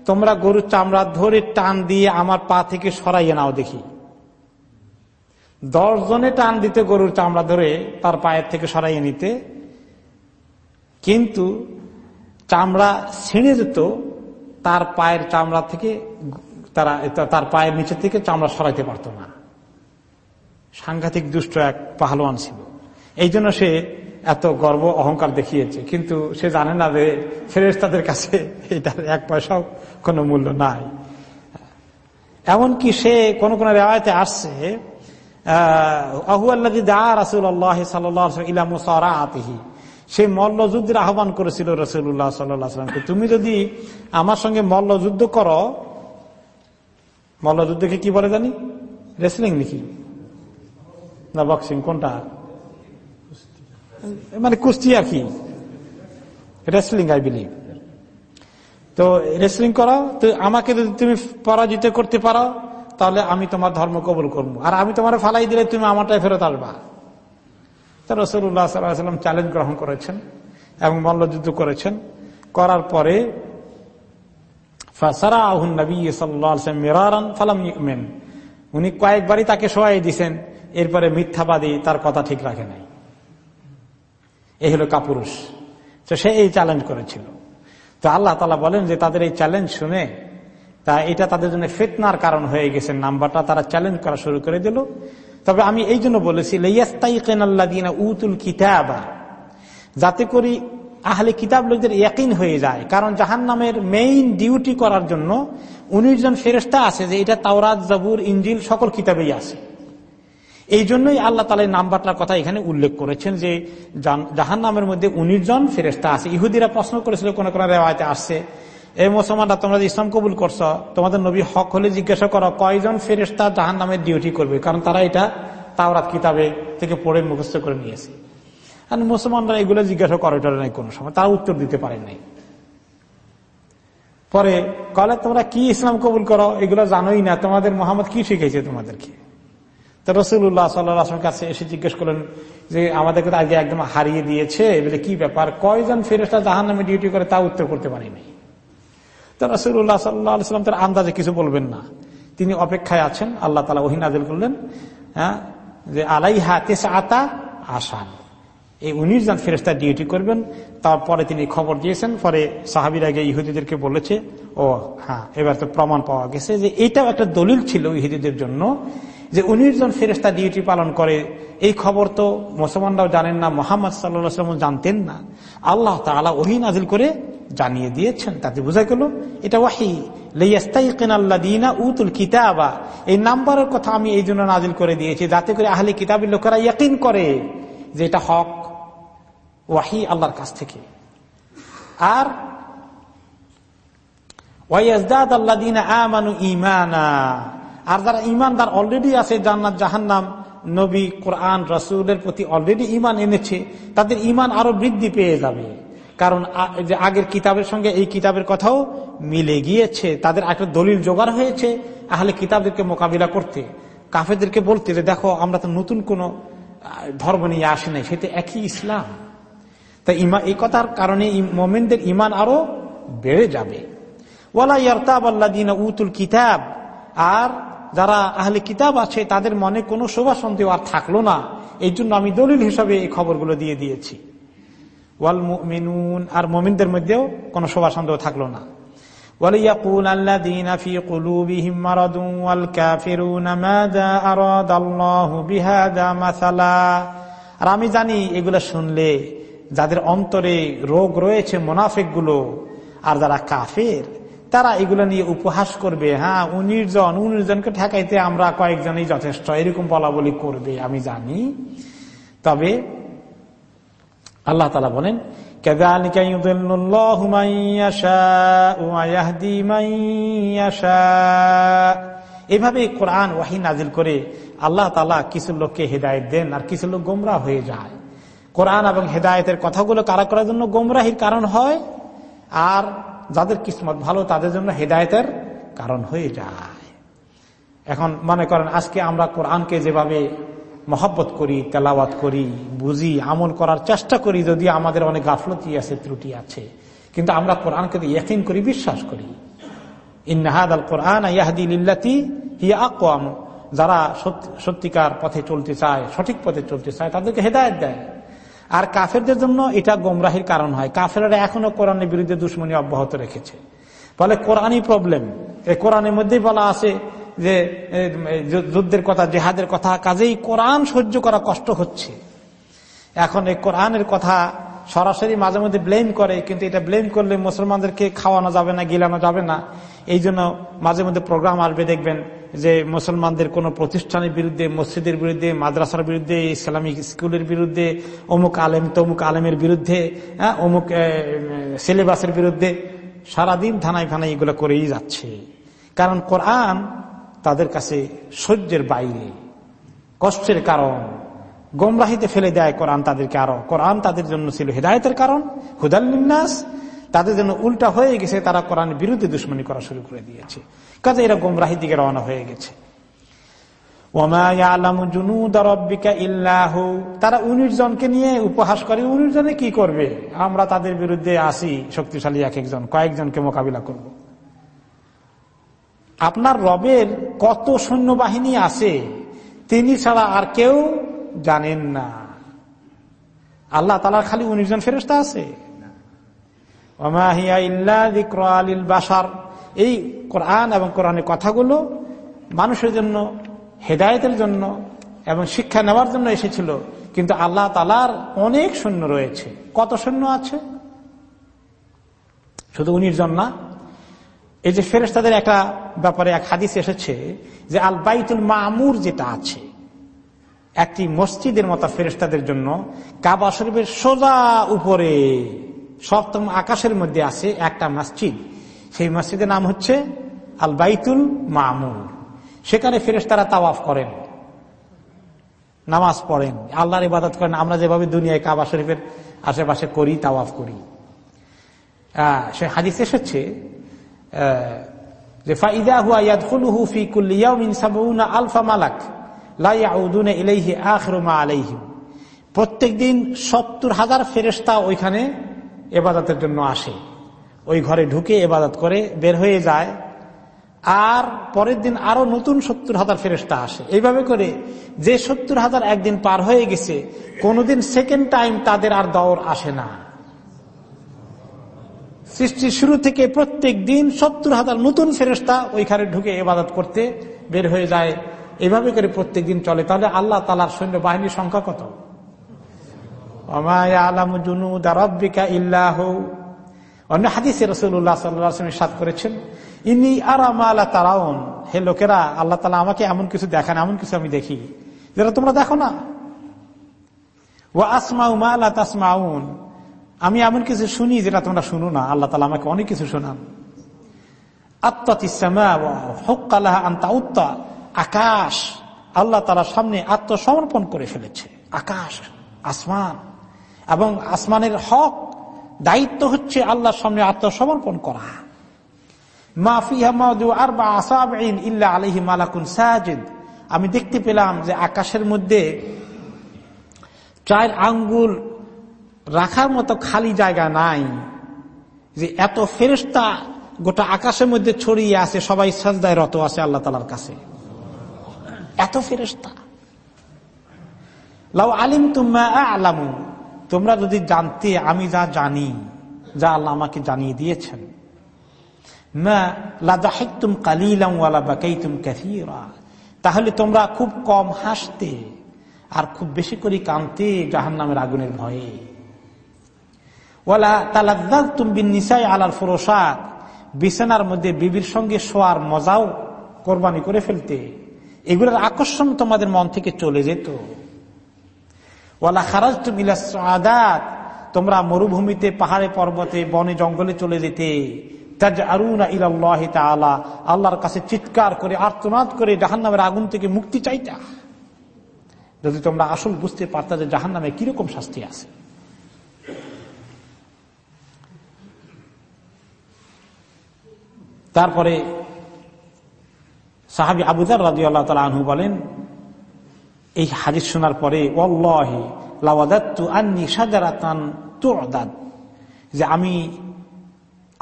Speaker 1: তোমরা গরুর চামড়া ধরে টান দিয়ে আমার পা থেকে সরাইয়ে নাও দেখি। দশ জনে টান দিতে গরুর চামড়া ধরে তার পায়ের থেকে সরাইয়ে নিতে। কিন্তু চামড়া ছিঁড়ে যেত তার পায়ের চামড়া থেকে তারা তার পায়ের নিচে থেকে চামড়া সরাইতে পারত না। সাংঘাতিক দুষ্ট এক পাহলোয়ান ছিল। এই জন্য সে এত গর্ব, অহংকার দেখিয়েছে। কিন্তু সে জানে না যে ফেরেস তাদের কাছে এটার এক পয়সাও কোনো মূল্য নাই। এমনকি সে কোন কোন রেওয়ায়তে আসছে, আহু আল্লাহ দা রাসুল আল্লাহ সাল্লাহ আতিহি সে মল্লযুদ্ধের আহ্বান করেছিল রসুল্লাহ সাল্লামকে তুমি যদি আমার সঙ্গে মল্লযুদ্ধ করো মল্লযুদ্ধকে কি বলে জানি? রেসলিং নাকি? না বক্সিং কোনটা? মানে কুস্তি আর কি? রেসলিং আই বিলিভ তো রেসলিং করো, তো আমাকে যদি তুমি পরাজিত করতে পারো, তাহলে আমি তোমার ধর্ম কবুল করব। আর আমি তোমার ফালাই দিলে তুমি আমারটাই ফেরত আসবা। রসুল্লাহ সাল্লাম চ্যালেঞ্জ গ্রহণ করেছেন এবং মল্লযুদ্ধ করেছেন। করার পরে উনি কয়েকবারই তাকে সহায় দিছেন, এরপরে মিথ্যাবাদী, তার কথা ঠিক রাখে নাই। এই হলো কাপুরুষ। তো সে এই চ্যালেঞ্জ করেছিল। তো আল্লাহ তালা বলেন যে, তাদের এই চ্যালেঞ্জ শুনে তা, এটা তাদের জন্য ফেতনার কারণ হয়ে গেছে। নাম্বারটা তারা চ্যালেঞ্জ করা শুরু করে দিল। তবে আমি এই জন্য বলেছি উতুল কিতাবা। যাতে করি আহলে কিতাব লোকদের ইয়াকিন হয়ে যায়। কারণ জাহান নামের মেইন ডিউটি করার জন্য উনিশ জন ফেরেস্তা আছে যে এটা তাওরাত, জাবুর ইঞ্জিল সকল কিতাবেই আছে। এই জন্যই আল্লাহ তালা নাম্বারটার কথা এখানে উল্লেখ করেছেন যে জাহান নামের মধ্যে উনিশ জন ফেরেস্তা আছে। ইহুদিরা প্রশ্ন করেছিল, কোন কোন রেওয়ায়তে আসছে। এই মুসলমানরা, তোমরা ইসলাম কবুল করছ, তোমাদের নবী হক হলে জিজ্ঞাসা করো, কয়জন ফেরেস্তা জাহান নামের ডিউটি করবে? কারণ তারা এটা তাওরাত কিতাবে থেকে পড়ে মুখস্থ করে নিয়েছে। আর মুসলমানরা এগুলো জিজ্ঞাসা করে নাই কোনো সময়। তারা উত্তর দিতে পারে নাই। পরে কলে, তোমরা কি ইসলাম কবুল করো? এগুলো জানোই না। তোমাদের মোহাম্মদ কি শিখেছে তোমাদেরকে? তো রসুল্লাহ সাল্লাহ কাছে এসে জিজ্ঞেস করলেন যে, আমাদেরকে আগে একদম হারিয়ে দিয়েছে। বলে, কি ব্যাপার? কয়জন ফেরেস্তা জাহান নামে ডিউটি করে? তা উত্তর করতে পারিনি রসুল্লাহ সাল্লাহাম তার আন্দাজে কিছু বলবেন না। তিনি অপেক্ষায় আছেন, আল্লাহ তালা ওহি নাজিল করলেন হ্যাঁ যে আলাই হাতে আতা আসান এই উনিশ জন ফেরেস্তা ডিউটি করবেন, তারপরে তিনি খবর দিয়েছেন, পরে সাহাবির আগে ইহুদিদেরকে বলেছে, ও হ্যাঁ এবার তো প্রমাণ পাওয়া গেছে যে এটাও একটা দলিল ছিল ইহুদিদের জন্য, যে উনিশ জন ফেরেস্তা ডিউটি পালন করে। এই খবর তো মুসলমানরাও জানেন না, মোহাম্মদ সাল্লাম জানতেন না। আল্লাহ তালা ওহি নাজিল করে জানিয়ে দিয়েছেন, তাতে বোঝা গেল, এটা ওয়াহি। লেয়াস্তাইকিনা উতুল কিতাবা। এই নাম্বারের কথা আমি এই জন্য নাজিল করে দিয়েছি, যাতে করে আহলে কিতাবের লোকেরা ইয়াকিন করে যে এটা হক, ওয়াহি আল্লাহর কাছ থেকে। আর ওয়াইয়াজদাদ আল্লাহ আমানু ইমানা আর যারা ইমানদার অলরেডি আছে, জান্নাত, জাহান্নাম, নবী, কোরআন, রসুলের প্রতি অলরেডি ইমান এনেছে, তাদের ইমান আরও বৃদ্ধি পেয়ে যাবে। কারণ যে আগের কিতাবের সঙ্গে এই কিতাবের কথাও মিলে গিয়েছে। তাদের একটা দলিল জোগাড় হয়েছে আহলে কিতাবদেরকে মোকাবিলা করতে। কাফেদেরকে বলতে যে, দেখো, আমরা তো নতুন কোন ধর্ম নিয়ে আসি নাই, সেটা একই ইসলাম। তাই ইমা, এই কথার কারণে মোমেনদের ইমান আরও বেড়ে যাবে। ওয়ালা ইয়ারতাব আল্লাহ উতুল কিতাব। আর যারা আহলে কিতাব আছে, তাদের মনে কোনো শোভা সন্দেহ আর থাকল না। এই জন্য আমি দলিল হিসাবে এই খবরগুলো দিয়ে দিয়েছি। ওয়াল মিনুন আর মোমিনদের মধ্যেও কোনো শোভা সন্দেহ থাকলো না وليقول الذين في قلوبهم مرض والكافرون ماذا أراد الله بهذا مثلا আর আমি জানি এগুলো শুনলে যাদের অন্তরে রোগ রয়েছে মোনাফেক গুলো আর যারা কাফের তারা এগুলো নিয়ে উপহাস করবে হ্যাঁ উনিশ জন উনিশ জনকে ঠেকাইতে আমরা কয়েকজনই যথেষ্ট এরকম বলা বলি করবে আমি জানি তবে আল্লাহ তালা বলেন এভাবে কোরআন ওয়াহি নাজিল করে আল্লাহ তালা কিছু লোককে হেদায়ত দেন আর কিছু লোক গোমরা হয়ে যায়। কোরআন এবং হেদায়তের কথাগুলো কারা করার জন্য গোমরাহির কারণ হয়? আর যাদের কিসমত ভালো, তাদের জন্য হেদায়তের কারণ হয়ে যায়। এখন মনে করেন, আজকে আমরা কোরআনকে যেভাবে মহব্বত করি, তেলাওয়াত করি, বুঝি, আমল করার চেষ্টা করি, যদি আমাদের অনেক গাফলতি আছে, ত্রুটি আছে। কিন্তু আমরা কোরআনকে ইয়কিন করি, বিশ্বাস করি। ইন্নাহাদ আল কোরআন ইয়াহাদি হিয়া আকোয়াম যারা সত্যিকার পথে চলতে চায়, সঠিক পথে চলতে চায়, তাদেরকে হেদায়ত দেয়। আর কাফেরদের জন্য এটা গোমরাহির কারণ হয়। কাফেরা এখনও কোরআনের বিরুদ্ধে দুশ্মনী অব্যাহত রেখেছে। ফলে কোরআনই প্রবলেম এই কোরআনের মধ্যেই বলা আছে যে যুদ্ধের কথা, জেহাদের কথা, কাজেই কোরআন সহ্য করা কষ্ট হচ্ছে। এখন এই কোরআনের কথা সরাসরি মাঝে মধ্যে ব্লেম করে, কিন্তু এটা ব্লেম করলে মুসলমানদেরকে খাওয়ানো যাবে না, গিলানো যাবে না। এই জন্য মাঝে মধ্যে প্রোগ্রাম আসবে, দেখবেন যে মুসলমানদের কোন প্রতিষ্ঠানের বিরুদ্ধে, মসজিদের বিরুদ্ধে, মাদ্রাসার বিরুদ্ধে, ইসলামিক স্কুলের বিরুদ্ধে, অমুক আলেম, তমুক আলেমের বিরুদ্ধে অমুক সিলেবাসের বিরুদ্ধে, সারাদিন থানায় থানায় এগুলো করেই যাচ্ছে। কারণ কোরআন তাদের কাছে সহ্যের বাইরে, কষ্টের কারণ। গোমরাহিতে ফেলে দেয় কোরআন তাদেরকে আরও। কোরআন তাদের জন্য ছিল হেদায়তের কারণ হুদাল্লিনাস তাদের জন্য উল্টা হয়ে গেছে, তারা কোরআনের বিরুদ্ধে দুশ্মনী করা শুরু করে দিয়েছে। কাজে এরা গোমরাহির দিকে রওনা হয়ে গেছে। তারা উনিশ জনকে নিয়ে উপহাস করে, উনিশ জনে কি করবে? আমরা তাদের বিরুদ্ধে আসি, শক্তিশালী এক একজন কয়েকজনকে মোকাবিলা করব। আপনার রবের কত সৈন্যবাহিনী আছে, তিনি ছাড়া আর কেউ জানেন না। আল্লাহ তালার খালি উনিশ জন ফেরস্তা আছে। বাসার এই কোরআন এবং কোরআনের কথাগুলো মানুষের জন্য, হেদায়তের জন্য এবং শিক্ষা নেওয়ার জন্য এসেছিল। কিন্তু আল্লাহ তালার অনেক সৈন্য রয়েছে। কত সৈন্য আছে? শুধু উনিশ জন না এই যে ফেরেস্তাদের একটা ব্যাপারে এক হাদিস এসেছে যে আল বাইতুল মামুর যেটা আছে, একটি মসজিদের মতো ফেরেস্তাদের জন্য কাবা শরীফের সোজা উপরে, সপ্তম আকাশের মধ্যে আছে একটা মসজিদ। সেই মসজিদের নাম হচ্ছে আল বাইতুল মামুর। সেখানে ফেরেস্তারা তাওয়াফ করেন, নামাজ পড়েন, আল্লাহর ইবাদত করেন। আমরা যেভাবে দুনিয়ায় কাবা শরীফের আশেপাশে করি, তাওয়াফ করি। সে হাদিস এসেছে যে ফাইদা হুয়া ইয়াদখুলুহু ফি কুল্লি ইয়াউমিন সাবউনা আলফা মালাক, লা ইয়াউদুনা ইলাইহি আখিরু মা আলাইহিম। প্রত্যেকদিন সত্তর হাজার ফেরেশতা ওইখানে এবাদতের জন্য আসে। ওই ঘরে ঢুকে এবাদত করে, বের হয়ে যায়। আর পরের দিন আরও নতুন সত্তর হাজার ফেরেস্তা আসে। এইভাবে করে যে সত্তর হাজার একদিন পার হয়ে গেছে, কোনোদিন সেকেন্ড টাইম তাদের আর দৌড় আসে না। সৃষ্টির শুরু থেকে প্রত্যেক দিন সত্তর হাজার নতুন ফেরেস্তা ওইখানে ঢুকে এবাদত করতে বের হয়ে যায়। এভাবে করে প্রত্যেক দিন চলে। তাহলে আল্লাহ তালার সৈন্য বাহিনীর সংখ্যা কত? অন্য করেছেন, ইনি হে লোকেরা, আল্লাহ তালা আমাকে এমন কিছু এমন কিছু আমি দেখি। যেটা তোমরা দেখো না। আমি এমন কিছু শুনি যেটা তোমরা শুনো না। আল্লাহ তালা আমাকে অনেক কিছু শোনান। আত্মা আকাশ আল্লাহ তালার সামনে আত্মসমর্পণ করে ফেলেছে। আকাশ, আসমান। এবং আসমানের হক, দায়িত্ব হচ্ছে আল্লাহর সামনে আত্মসমর্পণ করা। আমি দেখতে পেলাম যে আকাশের মধ্যে চার আঙ্গুল রাখার মতো খালি জায়গা নাই। যে এত ফেরস্তা গোটা আকাশের মধ্যে ছড়িয়ে আছে, সবাই সাজদায় রত আছে আল্লাহ তালার কাছে। এত ফেরস্তা লাউ আলিম তুমা আলামু। তোমরা যদি জানতে, আমি যা জানি, যা আল্লাহ আমাকে জানিয়ে দিয়েছেন। তাহলে তোমরা খুব কম হাসতে আর খুব বেশি করে কানতে জাহান নামের আগুনের ভয়ে। ওলা তালাদ্দাল তুমি নিসাই আলার ফরোসাদ বিছানার মধ্যে বিবির সঙ্গে শোয়ার মজাও কোরবানি করে ফেলতে। এগুলোর আকর্ষণ তোমাদের মন থেকে চলে যেত। ওয়ালা খারাজ তুমিলা তোমরা মরুভূমিতে, পাহাড়ে, পর্বতে, বনে, জঙ্গলে চলে যেতে। আল্লাহর কাছে চিৎকার করে, আর্তনাদ করে জাহান নামের আগুন থেকে মুক্তি চাইতা। যদি তোমরা আসল বুঝতে পারতা যে জাহান নামে কীরকম শাস্তি আছে। তারপরে সাহাবি আবুদার রাজি আল্লাহ তালা আনহু বলেন, এই হাজির শোনার পরে যে আমি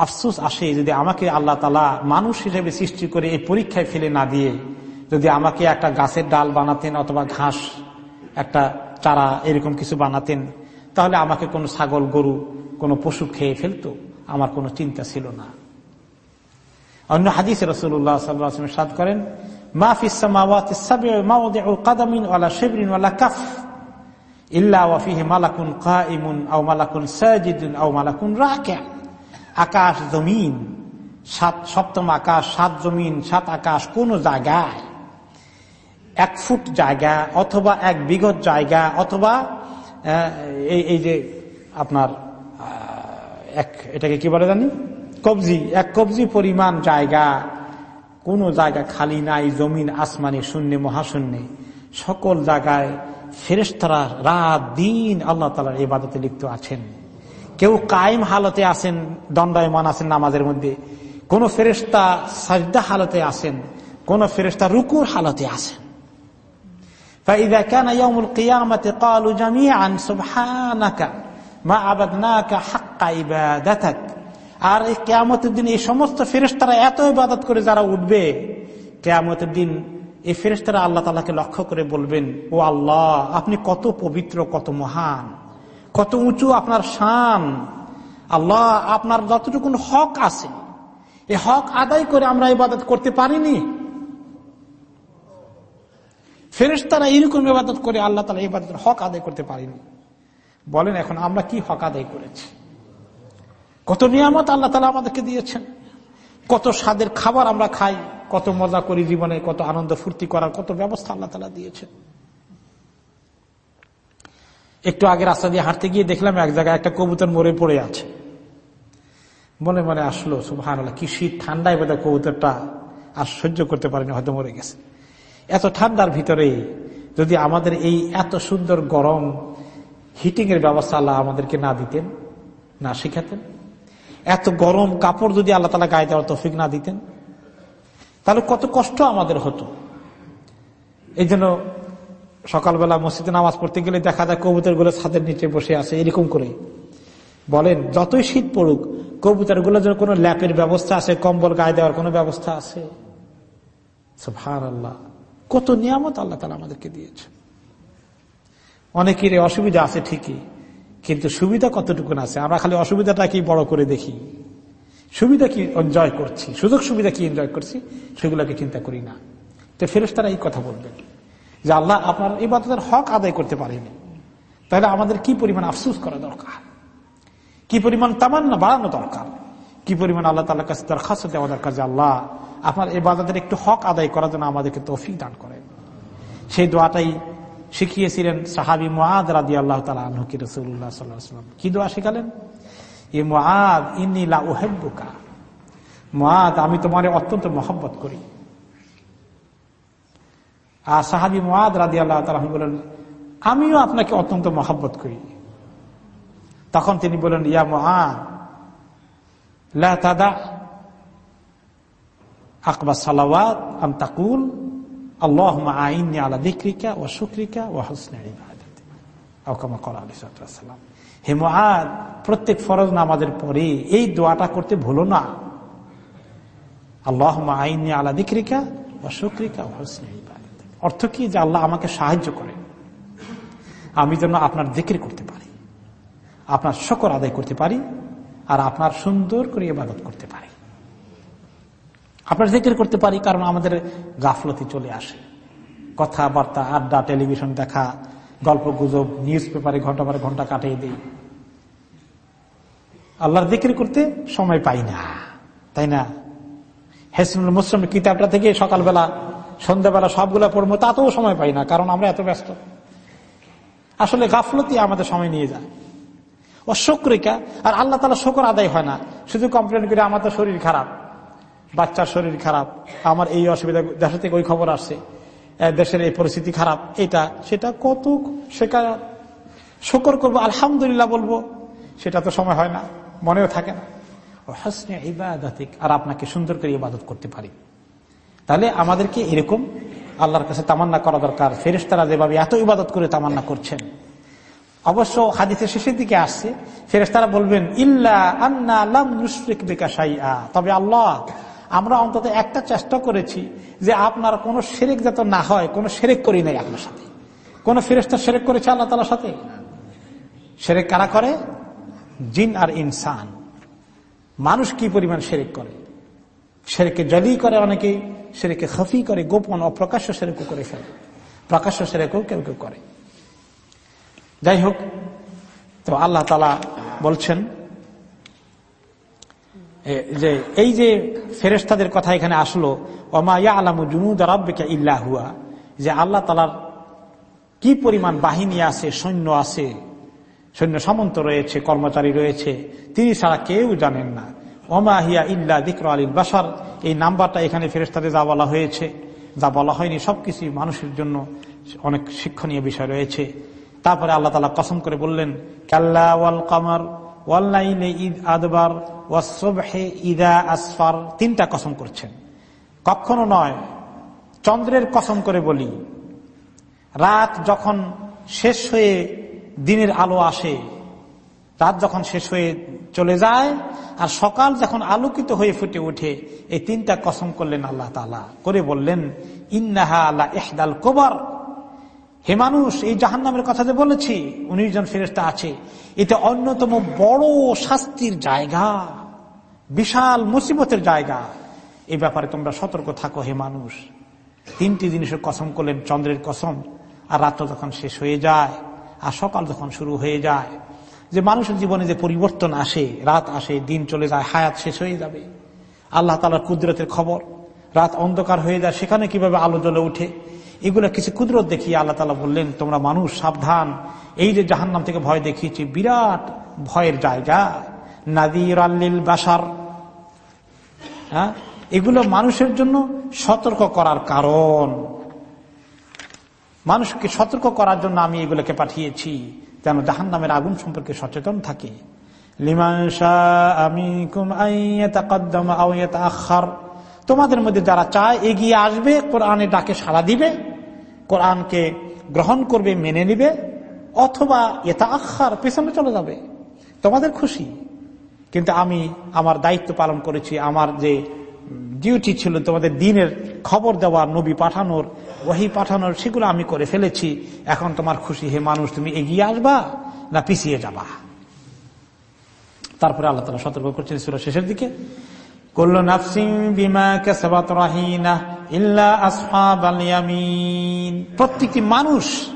Speaker 1: আফসুস আসে যদি আমাকে আল্লাহ তালা মানুষ হিসেবে সৃষ্টি করে এই পরীক্ষায় ফেলে না দিয়ে, যদি আমাকে একটা গাছের ডাল বানাতেন অথবা ঘাস, একটা চারা এরকম কিছু বানাতেন, তাহলে আমাকে কোনো ছাগল, গরু, কোনো পশু খেয়ে ফেলতো। আমার কোনো চিন্তা ছিল না। অন্য হাদিস রসুল্লাহ সাল্লাহ সাদ করেন আকাশ জমিন, সাত, সপ্তম আকাশ, সাত জমিন, সাত আকাশ কোন জায়গায়? এক ফুট জায়গা অথবা এক বিগত জায়গা অথবা এই যে আপনার এক, এটাকে কি বলে জানি? কবজি এক কবজি পরিমাণ জায়গা কোনো জায়গা খালি নাই জমিন আসমানি শূন্য মহাশূন্যে সকল জায়গায় ফেরেস্তারা রাত দিন আল্লাহ তালার ইবাদতে লিপ্ত আছেন কেউ কায়েম হালতে আছেন দণ্ডায়মান আছেন নামাজের মধ্যে কোন ফেরেস্তা সাজদা হালতে আছেন কোন ফেরেস্তা রুকুর হালতে আছেন فإذا كان يوم القيامة قالوا جميعا سبحانك ما عبدناك حق عبادتك আর এই কেয়ামতের দিন এই সমস্ত ফেরেস্তারা এত ইবাদত করে যারা উঠবে, কেয়ামতের দিন এই ফেরেস্তারা আল্লাহ তালাকে লক্ষ্য করে বলবেন, ও আল্লাহ, আপনি কত পবিত্র, কত মহান, কত উঁচু আপনার শান। আল্লাহ, আপনার যতটুকুন হক আছে, এই হক আদায় করে আমরা ইবাদত করতে পারিনি। ফেরেস্তারা এইরকম ইবাদত করে আল্লাহ তালা ইবাদতের হক আদায় করতে পারিনি। বলেন, এখন আমরা কি হক আদায় করেছি? কত নিয়ামত আল্লাহ তালা আমাদেরকে দিয়েছেন। কত স্বাদের খাবার আমরা খাই, কত মজা করি জীবনে, কত আনন্দ ফুর্তি করার কত ব্যবস্থা আল্লাহ তালা দিয়েছেন। একটু আগে রাস্তা দিয়ে হাঁটতে গিয়ে দেখলাম এক জায়গায় একটা কবুতর মরে পড়ে আছে। মনে মনে আসলো সুহান কি শীত ঠান্ডায় বোধ কবুতরটা আর সহ্য করতে পারেনি, হয়তো মরে গেছে। এত ঠান্ডার ভিতরে যদি আমাদের এই এত সুন্দর গরম হিটিং এর ব্যবস্থা আল্লাহ আমাদেরকে না দিতেন, না শিখাতেন এত গরম কাপড় যদি আল্লাহ তালা গায়ে দেওয়ার তফিক না দিতেন, তাহলে কত কষ্ট আমাদের হতো। এই জন্য সকালবেলা মসজিদে নামাজ পড়তে গেলে দেখা যায় কবুতরগুলো ছাদের নিচে বসে আছে, এরকম করে। বলেন, যতই শীত পড়ুক, কবুতরগুলো যেন কোনো ল্যাপের ব্যবস্থা আছে, কম্বল গায়ে দেওয়ার কোনো ব্যবস্থা আছে? ভার আল্লাহ কত নিয়ামত আল্লাহ তালা আমাদেরকে দিয়েছে অনেকের অসুবিধা আছে ঠিকই কিন্তু সুবিধা কতটুকুন আছে? আমরা খালি অসুবিধাটা কি বড় করে দেখি। সুবিধা কি এনজয় করছি? সুযোগ সুবিধা কি এনজয় করছি? সেগুলোকে চিন্তা করি না। তো ফেরেস তারা এই কথা বলবেন যে আল্লাহ আপনার এই বাধ্যতার হক আদায় করতে পারেনি। তাহলে আমাদের কি পরিমাণ আফসুস করা দরকার? কি পরিমাণ তামান্না বাড়ানো দরকার? কি পরিমাণ আল্লাহ তালার কাছে দরখাস্ত দেওয়া দরকার যে আল্লাহ আপনার এই বাজাদের একটু হক আদায় করার জন্য আমাদেরকে তৌফিক দান করেন। সেই দোয়াটাই শিখিয়েছিলেন সাহাবি মহাদ রাদি আল্লাহ তালা আনহকি রসুল্লাহ সাল্লাম কি দোয়া শিখালেন? এ মহাদ ইন্নিলা ওহেব্বুকা মহাদ আমি তোমার অত্যন্ত মহব্বত করি। আর সাহাবি মহাদ রাদি আল্লাহ তালা বলেন, আমিও আপনাকে অত্যন্ত মহব্বত করি। তখন তিনি বললেন ইয়া মহান আকবা সালাওয়াত আম তাকুল প্রত্যেক ফরজ নামাজের পরে এই দোয়াটা করতে ভুলো না। আল্লাহ আলা দিক্রিকা ও শুক্রিকা ও অর্থ কি? যে আল্লাহ আমাকে সাহায্য করে। আমি যেন আপনার জিকির করতে পারি। আপনার শকর আদায় করতে পারি। আর আপনার সুন্দর করে ইবাদত করতে পারি। আপনার জিকির করতে পারি, কারণ আমাদের গাফলতি চলে আসে। কথাবার্তা, আড্ডা, টেলিভিশন দেখা, গল্প গুজব, নিউজ পেপারে ঘণ্টা পরে ঘণ্টা কাটিয়ে দিই। আল্লাহর দিকির করতে সময় পাই না, তাই না? হেসনুল মুসলিম কিতাবটা থেকে সকালবেলা, সন্ধ্যাবেলা সবগুলা পড়ব, তাতেও সময় পাই না, কারণ আমরা এত ব্যস্ত। আসলে গাফলতি আমাদের সময় নিয়ে যায়। অশক্রিকা, আর আল্লাহ তালা শকর আদায় হয় না। শুধু কমপ্লেন করে, আমার তো শরীর খারাপ। বাচ্চার শরীর খারাপ, আমার এই অসুবিধা, দেশ থেকে ওই খবর আসছে দেশের এই পরিস্থিতি খারাপ, এটা, সেটা কত শেখা শকর করব, আলহামদুলিল্লাহ বলব, সেটা তো সময় হয় না, মনেও থাকে না। আর আপনাকে সুন্দর করে ইবাদত করতে পারি। তাহলে আমাদেরকে এরকম আল্লাহর কাছে তামান্না করা দরকার ফেরেস্তারা যেভাবে এত ইবাদত করে তামান্না করছেন। অবশ্য হাদিসের শেষের দিকে আসছে ফেরেস্তারা বলবেন, ইল্লা আন্না লাম নুসরিক বিকাশাইয়া তবে আল্লাহ আমরা অন্তত একটা চেষ্টা করেছি যে আপনার কোন সেরেক যাতে না হয়, কোন সেরেক করি নাই আপনার সাথে। কোন ফেরেস্তা সেরেক করেছে আল্লাহ তালার সাথে? সেরেক কারা করে? জিন আর ইনসান। মানুষ কি পরিমাণ সেরেক করে? সেরেকে জলি করে অনেকেই সেরেকে খফি করে, গোপন অপ্রকাশ্য সেরেকও করে ফেলে। প্রকাশ্য সেরেকেও কেউ কেউ করে। যাই হোক, তো আল্লাহ তালা বলছেন যে এই যে ফেরেস্তাদের কথা এখানে আসলো, ওমা ইয়া আলামু জুনুদ রব্বিকা ইল্লা হুয়া যে আল্লাহ তালার কি পরিমাণ বাহিনী আছে, সৈন্য আছে, সৈন্য সামন্ত রয়েছে, কর্মচারী রয়েছে, তিনি ছাড়া কেউ জানেন না। ওমা হিয়া ইল্লা দিক্র আলীল বাসার এই নাম্বারটা এখানে ফেরেস্তাদের যা বলা হয়েছে, যা বলা হয়নি সবকিছু মানুষের জন্য অনেক শিক্ষণীয় বিষয় রয়েছে। তারপরে আল্লাহ তালা কসম করে বললেন, কাল্লা ওয়াল কামার ঈদ আদবার ওয়াসে ইদা আসফার তিনটা কসম করছেন। কখনো নয়, চন্দ্রের কসম করে বলি, রাত যখন শেষ হয়ে দিনের আলো আসে, রাত যখন শেষ হয়ে চলে যায়, আর সকাল যখন আলোকিত হয়ে ফুটে উঠে এই তিনটা কসম করলেন আল্লাহ তালা করে বললেন, ইন্নাহা আল্লাহ এহদাল কোবার। হে মানুষ, এই জাহান নামের কথা যে বলেছি, উনিশ জন ফেরেস্তা আছে। এটা অন্যতম বড় শাস্তির জায়গা, বিশাল মুসিবতের জায়গা। এই ব্যাপারে তোমরা সতর্ক থাকো হে মানুষ। তিনটি জিনিসের কসম করলেন, চন্দ্রের কসম, আর রাত্র যখন শেষ হয়ে যায়, আর সকাল যখন শুরু হয়ে যায়, যে মানুষের জীবনে যে পরিবর্তন আসে, রাত আসে, দিন চলে যায়, হায়াত শেষ হয়ে যাবে। আল্লাহ তালার কুদরতের খবর, রাত অন্ধকার হয়ে যায়, সেখানে কীভাবে আলো জ্বলে উঠে? এগুলো কিছু কুদরত দেখিয়ে আল্লাহ তালা বললেন, তোমরা মানুষ, সাবধান। এই যে জাহান্নাম থেকে ভয় দেখিয়েছি, বিরাট ভয়ের জায়গা। নাদির আল্লিল বাসার হ্যাঁ? এগুলো মানুষের জন্য সতর্ক করার কারণ। মানুষকে সতর্ক করার জন্য আমি এগুলোকে পাঠিয়েছি, যেন জাহান নামের আগুন সম্পর্কে সচেতন থাকে। তোমাদের মধ্যে যারা চায় এগিয়ে আসবে, কোরআনে ডাকে সাড়া দিবে। কোরআনকে গ্রহণ করবে, মেনে নিবে, অথবা এটা আখার পেছনে চলে যাবে। তোমাদের খুশি। কিন্তু আমি আমার দায়িত্ব পালন করেছি, আমার যে ডিউটি ছিল, তোমাদের দিনের খবর দেওয়া, নবী পাঠানোর ওহি পাঠানোর, সেগুলো আমি করে ফেলেছি। এখন তোমার খুশি, হে মানুষ, তুমি এগিয়ে আসবা না পিছিয়ে যাবা? তারপরে আল্লাহ তালা সতর্ক করছেন সুরা শেষের দিকে। করল নাফসিং বিমা রাহিনা ইল্লা আসহাব প্রত্যেকটি মানুষ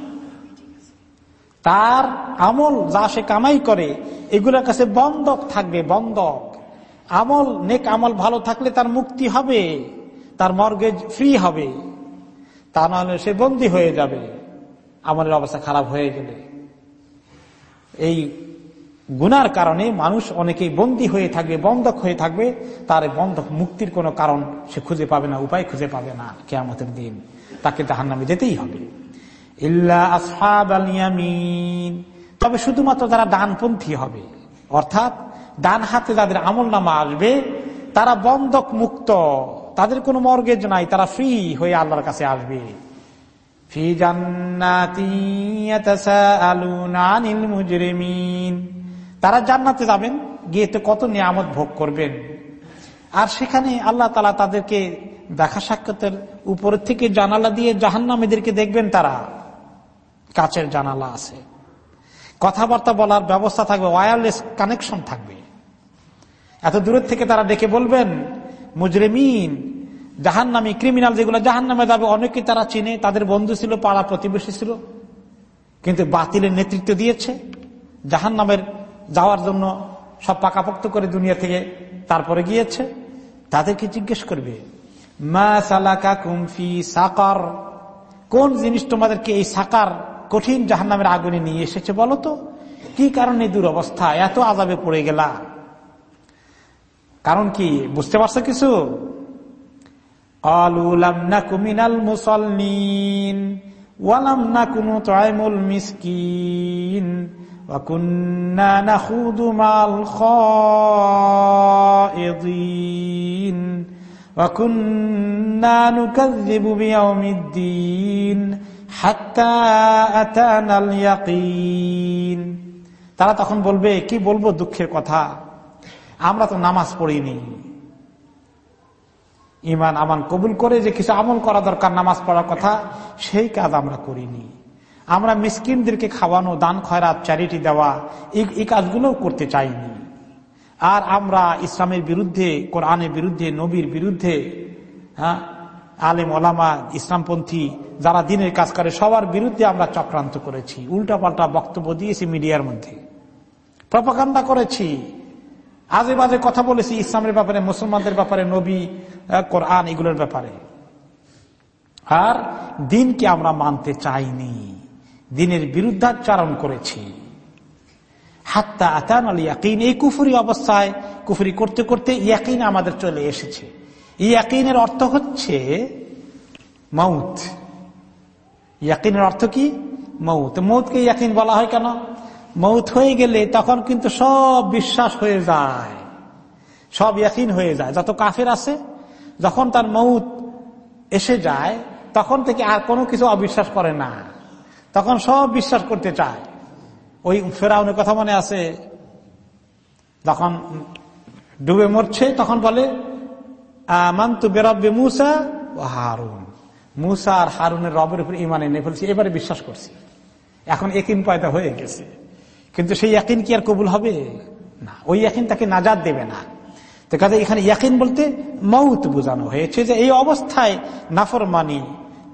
Speaker 1: তার আমল যা সে কামাই করে, এগুলোর কাছে বন্ধক থাকবে, বন্ধক। আমল, নেক আমল ভালো থাকলে তার মুক্তি হবে, তার মর্গেজ ফ্রি হবে। তা নাহলে সে বন্দী হয়ে যাবে। আমলের অবস্থা খারাপ হয়ে গেলে। এই গুনার কারণে মানুষ অনেকেই বন্দী হয়ে থাকবে, বন্ধক হয়ে থাকবে, তার বন্ধক মুক্তির কোনো কারণ সে খুঁজে পাবে না, উপায় খুঁজে পাবে না কেয়ামতের দিন। তাকে জাহান নামে যেতেই হবে। ইল্লা তবে শুধুমাত্র তারা ডানপন্থী হবে। অর্থাৎ ডান হাতে যাদের আমল নামা আসবে, তারা বন্ধক মুক্ত। তাদের কোনো মর্গেজ নাই, তারা ফ্রি হয়ে আল্লাহর কাছে আসবে। তারা জান্নাতে যাবেন, গিয়ে তো কত নিয়ামত ভোগ করবেন। আর সেখানে আল্লাহ তালা তাদেরকে দেখা সাক্ষাতের উপরের থেকে জানালা দিয়ে জাহান্নামেদেরকে দেখবেন তারা। কাচের জানালা আছে। কথাবার্তা বলার ব্যবস্থা থাকবে ওয়ারলেস কানেকশন থাকবে। এত দূরের থেকে তারা ডেকে বলবেন, মুজরেমিন জাহান নামী ক্রিমিনাল যেগুলো জাহান নামে যাবে অনেকে তারা চিনে, তাদের বন্ধু ছিল, পাড়া প্রতিবেশী ছিল, কিন্তু বাতিলের নেতৃত্ব দিয়েছে। জাহান নামের যাওয়ার জন্য সব পাকাপোক্ত করে দুনিয়া থেকে তারপরে গিয়েছে, তাদেরকে জিজ্ঞেস করবে, মা সালাকা সাকার? কোন জিনিস তোমাদেরকে এই সাকার কঠিন জাহান নামের আগুনে নিয়ে এসেছে বলো তো? কি কারণে দুরবস্থা এত আজাবে পড়ে গেলা। কারণ কি? বুঝতে পারছ কিছু? মুসলিন ওয়ালাম না وكنا نخوض مع الخائضين وكنا نكذب بيوم الدين حتى أتانا اليقين তারা তখন বলবে কি বলবো দুঃখের কথা আমরা তো নামাজ পড়িনি ইমান আমান কবুল করে যে কিছু আমল করা দরকার নামাজ পড়ার কথা সেই কাজ আমরা করিনি আমরা মিসকিনদেরকে খাওয়ানো, দান, খয়রাত চ্যারিটি দেওয়া, এই কাজগুলো করতে চাইনি। আর আমরা ইসলামের বিরুদ্ধে, কোরআনের বিরুদ্ধে, নবীর বিরুদ্ধে হ্যাঁ আলেম, ওলামা, ইসলামপন্থী, যারা দিনের কাজ করে, সবার বিরুদ্ধে আমরা চক্রান্ত করেছি। উল্টাপাল্টা বক্তব্য দিয়েছি মিডিয়ার মধ্যে। প্রপাকান্দা করেছি। আজে বাজে কথা বলেছি ইসলামের ব্যাপারে, মুসলমানদের ব্যাপারে, নবী কোরআন, এগুলোর ব্যাপারে। আর দিনকে আমরা মানতে চাইনি। দিনের বিরুদ্ধাচারণ করেছি। হাত্তা আতান আলী ইয়াকিন এই কুফুরি অবস্থায়, কুফুরি করতে করতে ইয়াকিন আমাদের চলে এসেছে। ইয়াকিনের অর্থ হচ্ছে মৌত। ইয়াকিনের অর্থ কি? মৌত। মৌতকে ইয়াকিন বলা হয় কেন? মৌত হয়ে গেলে তখন কিন্তু সব বিশ্বাস হয়ে যায়। সব ইয়াকিন হয়ে যায়। যত কাফের আছে, যখন তার মৌত এসে যায়, তখন থেকে আর কোনো কিছু অবিশ্বাস করে না। তখন সব বিশ্বাস করতে চায়। ওই ফেরাউনের কথা মনে আছে? যখন ডুবে মরছে, তখন বলে মান্তু বেরব্বে মুসা ও হারুন। মুসা আর হারুনের রবের উপর ইমান এনে ফেলছি, এবারে বিশ্বাস করছি। এখন একিন পয়দা হয়ে গেছে। কিন্তু সেই একিন কি আর কবুল হবে? না, ওই একিন তাকে নাজাদ দেবে না। তো কাজে এখানে ইয়াকিন বলতে মৌত বোঝানো হয়েছে যে এই অবস্থায় নাফরমানি,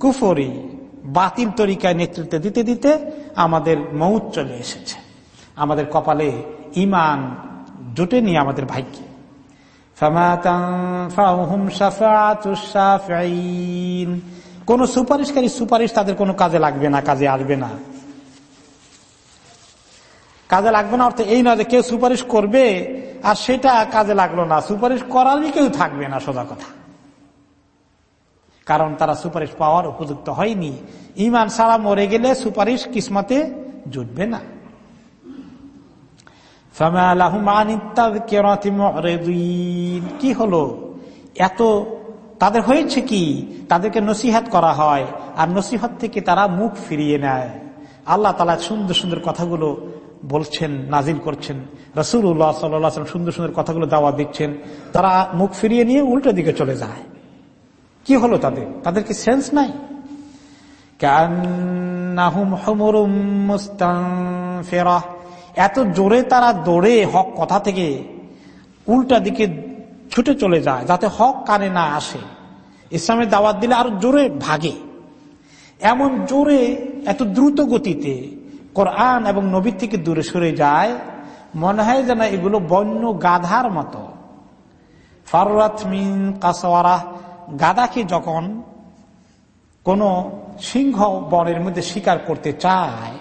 Speaker 1: কুফরি বাতিল তরিকায় নেতৃত্ব দিতে দিতে আমাদের মৌত চলে এসেছে। আমাদের কপালে ইমান জুটেনি আমাদের ভাইকে কোন সুপারিশকারী সুপারিশ তাদের কোনো কাজে লাগবে না, কাজে আসবে না। কাজে লাগবে না অর্থে এই নয় যে কেউ সুপারিশ করবে আর সেটা কাজে লাগল না। সুপারিশ করারই কেউ থাকবে না, সোজা কথা। কারণ তারা সুপারিশ পাওয়ার উপযুক্ত হয়নি। ইমান ছাড়া মরে গেলে সুপারিশ কিসমতে জুটবে না। কি হলো? এত তাদের হয়েছে কি? তাদেরকে নসিহাত করা হয়, আর নসিহত থেকে তারা মুখ ফিরিয়ে নেয়। আল্লাহ তালা সুন্দর সুন্দর কথাগুলো বলছেন নাজিল করছেন। রসুল্লাহ সাল্লাম সুন্দর সুন্দর কথাগুলো দাওয়া দিচ্ছেন। তারা মুখ ফিরিয়ে নিয়ে উল্টো দিকে চলে যায়। কি হলো তাদের? তাদের কি সেন্স নাই? ফেরা এত জোরে তারা দৌড়ে হক কথা থেকে উল্টা দিকে ছুটে চলে যায়, যাতে হক কানে না আসে। ইসলামের দাওয়াত দিলে আরও জোরে ভাগে। এমন জোরে, এত দ্রুত গতিতে কোরআন এবং নবীর থেকে দূরে সরে যায়, মনে হয় যেন এগুলো বন্য গাধার মতো। ফারাত মিন কাসওয়ারা গাদাকে যখন কোন সিংহ বনের মধ্যে শিকার করতে চায়,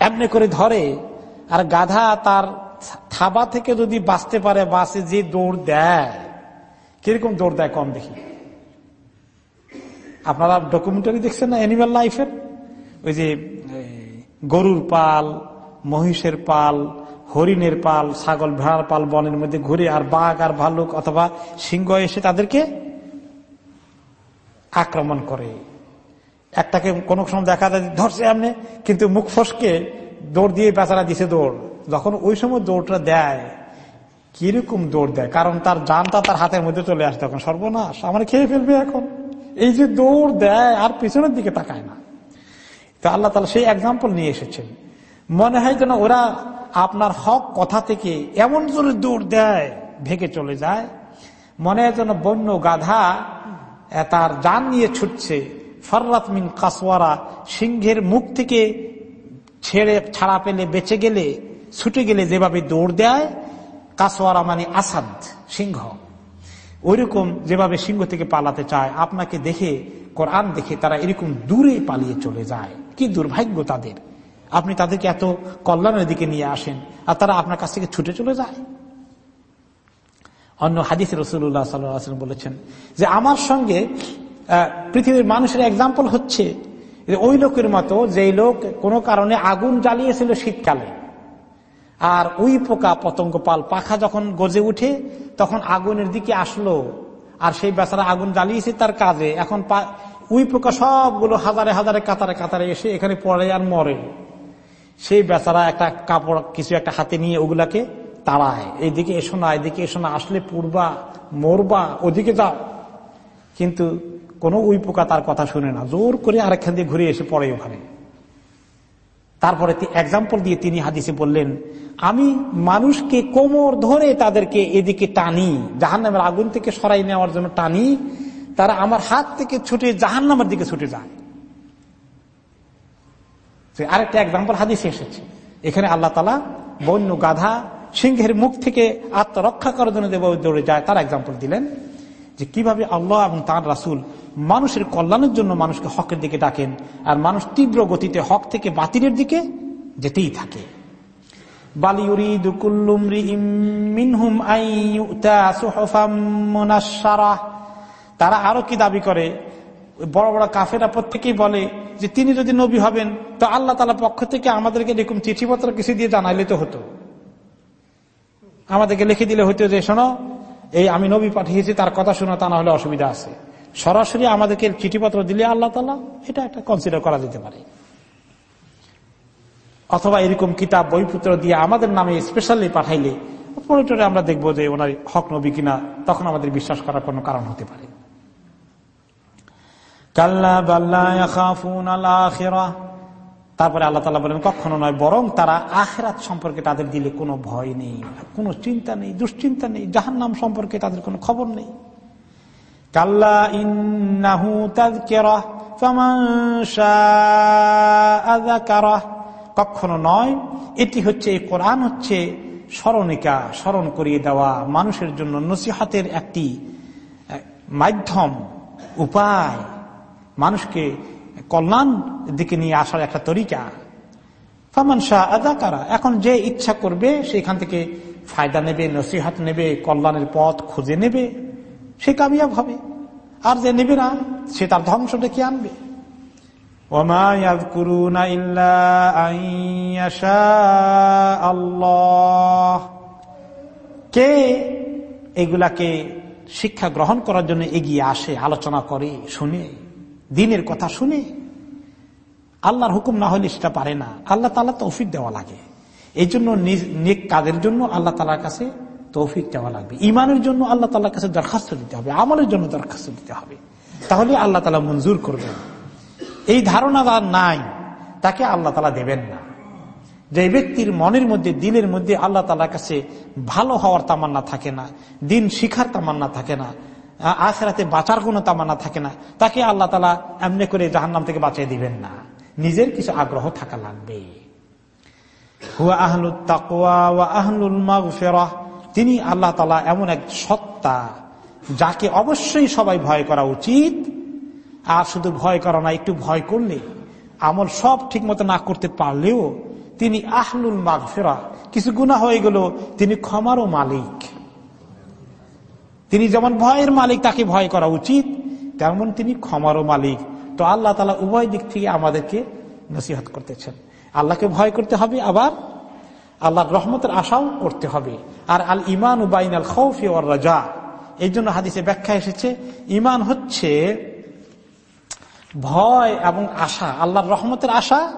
Speaker 1: এমনি করে ধরে, আর গাধা তার থাবা থেকে যদি বাঁচতে পারে বাসে যে দৌড় দেয়। কীরকম দৌড় দেয় কম দেখি। আপনারা ডকুমেন্টারি দেখছেন না অ্যানিমাল লাইফের ওই যে গরুর পাল, মহিষের পাল, হরিণের পাল, ছাগল, ভেড়ার পাল বনের মধ্যে ঘুরে আর বাঘ আর ভালুক অথবা সিংহ এসে তাদেরকে আক্রমণ করে। একটাকে কোনো সময় দেখা যায় ধরছে আপনি কিন্তু মুখ ফসকে দৌড় দিয়ে বেচারা দিছে দৌড়। যখন ওই সময় দৌড়টা দেয়, কীরকম দৌড় দেয়? কারণ তার জানটা তার হাতের মধ্যে চলে আসে তখন। সর্বনাশ, আমার খেয়ে ফেলবে এখন। এই যে দৌড় দেয়, আর পিছনের দিকে তাকায় না। তো আল্লাহ তালা সেই এক্সাম্পল নিয়ে এসেছেন। মনে হয় যেন ওরা আপনার হক কথা থেকে এমন জোরে দৌড় দেয়, ভেঙে চলে যায়। মনে হয় যেন বন্য গাধা তার যান নিয়ে ছুটছে। ফররাত মিন কাসওয়ারা, সিংহের মুখ থেকে ছেড়ে, ছাড়া পেলে বেঁচে গেলে, ছুটে গেলে যেভাবে দৌড় দেয়, কাসওয়ারা মানে আসাদ, সিংহ। ওইরকম যেভাবে সিংহ থেকে পালাতে চায়, আপনাকে দেখে, কোরআন দেখে তারা এরকম দূরে পালিয়ে চলে যায়। কি দুর্ভাগ্য তাদের। আপনি তাদেরকে এত কল্যাণের দিকে নিয়ে আসেন, আর তারা আপনার কাছ থেকে ছুটে চলে যায়। অন্য হাদিস রসুল্লাহ সাল্লাম বলেছেন যে আমার সঙ্গে পৃথিবীর মানুষের এক্সাম্পল হচ্ছে ওই লোকের মতো যেই লোক কোনো কারণে আগুন জ্বালিয়েছিল শীতকালে। আর ওই পোকা পতঙ্গ পাল পাখা যখন গজে উঠে, তখন আগুনের দিকে আসলো। আর সেই বেচারা আগুন জ্বালিয়েছে তার কাজে। এখন উই পোকা সবগুলো হাজারে হাজারে কাতারে কাতারে এসে এখানে পড়ে আর মরে। সেই বেচারা একটা কাপড় কিছু একটা হাতে নিয়ে ওগুলাকে তাড়ায় এইদিকে এসো না, এদিকে এসো না, আসলে পূর্বা মরবা, ওদিকে যাও। কিন্তু কোন উই পোকা তার কথা শুনে না। জোর করে আরেকখান দিয়ে ঘুরে এসে পড়ে ওখানে। তারপরে এক্সাম্পল দিয়ে তিনি হাদিসে বললেন, আমি মানুষকে কোমর ধরে তাদেরকে এদিকে টানি জাহান নামের আগুন থেকে সরাই নেওয়ার জন্য টানি, তারা আমার হাত থেকে ছুটে জাহান নামের দিকে ছুটে যায়। আরেকটা এক্সাম্পল হাদিসে এসেছে। এখানে আল্লাহ তালা বন্য গাধা সিংহের মুখ থেকে আত্মরক্ষা করার জন্য দৌড়ে যায়, তার এক্সাম্পল দিলেন, যে কীভাবে আল্লাহ এবং তার রাসুল মানুষের কল্যাণের জন্য মানুষকে হকের দিকে ডাকেন, আর মানুষ তীব্র গতিতে হক থেকে বাতিলের দিকে যেতেই থাকে। তারা আরও কি দাবি করে? বড় বড় কাফেরা প্রত্যেকেই বলে যে তিনি যদি নবী হবেন, তো আল্লাহ তালা পক্ষ থেকে আমাদেরকে এরকম চিঠিপত্র কিছু দিয়ে জানাইলে তো হতো। আমাদেরকে লিখে দিলে হতো যে, শোনো, এই আমি নবী পাঠিয়েছি, তার কথা শোনা, তা না হলে অসুবিধা আছে। সরাসরি আমাদেরকে চিঠিপত্র দিলে আল্লাহ তালা এটা একটা কনসিডার করা যেতে পারে। অথবা এরকম কিতাব, বইপুত্র দিয়ে আমাদের নামে স্পেশালি পাঠাইলে পরিটরে আমরা দেখব যে ওনার হক নবী কিনা, তখন আমাদের বিশ্বাস করার কোনো কারণ হতে পারে। তারপরে আল্লাহ তালা বলেন, কখনো নয়, বরং তারা আখেরাত সম্পর্কে তাদের দিলে কোনো ভয় নেই, কোনো চিন্তা নেই, দুশ্চিন্তা নেই জাহান নাম সম্পর্কে তাদের কোনো খবর নেই। কাল্লা ইন্নাহু কখনো নয়, এটি হচ্ছে, এই কোরআন হচ্ছে স্মরণিকা, স্মরণ করিয়ে দেওয়া, মানুষের জন্য নসিহাতের একটি মাধ্যম, উপায়। মানুষকে কল্যাণ দিকে নিয়ে আসার একটা তরিকা। ফামান শাহ আদা কারা এখন যে ইচ্ছা করবে, সেখান থেকে ফায়দা নেবে, নসিহাত নেবে, কল্যাণের পথ খুঁজে নেবে, সে কামিয়াব হবে। আর যে নেবে না, সে তার ধ্বংস ডেকে আনবে। কে এগুলাকে শিক্ষা গ্রহণ করার জন্য এগিয়ে আসে, আলোচনা করে, শুনে? দিনের কথা শুনে আল্লাহর হুকুম না হলে সেটা পারে না। আল্লাহ তালা তৌফিক দেওয়া লাগে। এই জন্য কাজের জন্য আল্লাহ তালার কাছে তৌফিক দেওয়া লাগবে। ইমানের জন্য আল্লাহ তালার কাছে দরখাস্ত দিতে হবে। আমলের জন্য দরখাস্ত দিতে হবে। তাহলে আল্লাহ তালা মঞ্জুর করবেন। এই ধারণা তার নাই। তাকে আল্লাহ তালা দেবেন না। যে ব্যক্তির মনের মধ্যে, দিলের মধ্যে আল্লাহ তালার কাছে ভালো হওয়ার তামান্না থাকে না, দিন শিখার তামান্না থাকে না। আখেরাতে বাঁচার কোনো তামানা থাকে না। তাকে আল্লাহ তালা এমনি করে জাহান্নাম থেকে বাঁচিয়ে দিবেন না। নিজের কিছু আগ্রহ থাকা লাগবে। তিনি আল্লাহ তালা এমন এক সত্তা যাকে অবশ্যই সবাই ভয় করা উচিত। আর শুধু ভয় করা না, একটু ভয় করলে, আমল সব ঠিক মতো না করতে পারলেও তিনি আহলুল ফেরা কিছু গুণা হয়ে গেল তিনি ক্ষমারও মালিক। তিনি যেমন ভয়ের মালিক, তাকে ভয় করা উচিত, তেমন তিনি ক্ষমারও মালিক। তো আল্লাহ তালা উভয় দিক থেকে আমাদেরকে নসিহত করতেছেন। আল্লাহকে ভয় করতে হবে, আবার আল্লাহর রহমতের আশাও করতে হবে। আর আল ইমান উবাইন আল খৌফি ওর রাজা। এই জন্য হাদিসে ব্যাখ্যা এসেছে, ইমান হচ্ছে ভয় এবং আশা, আল্লাহর রহমতের আশা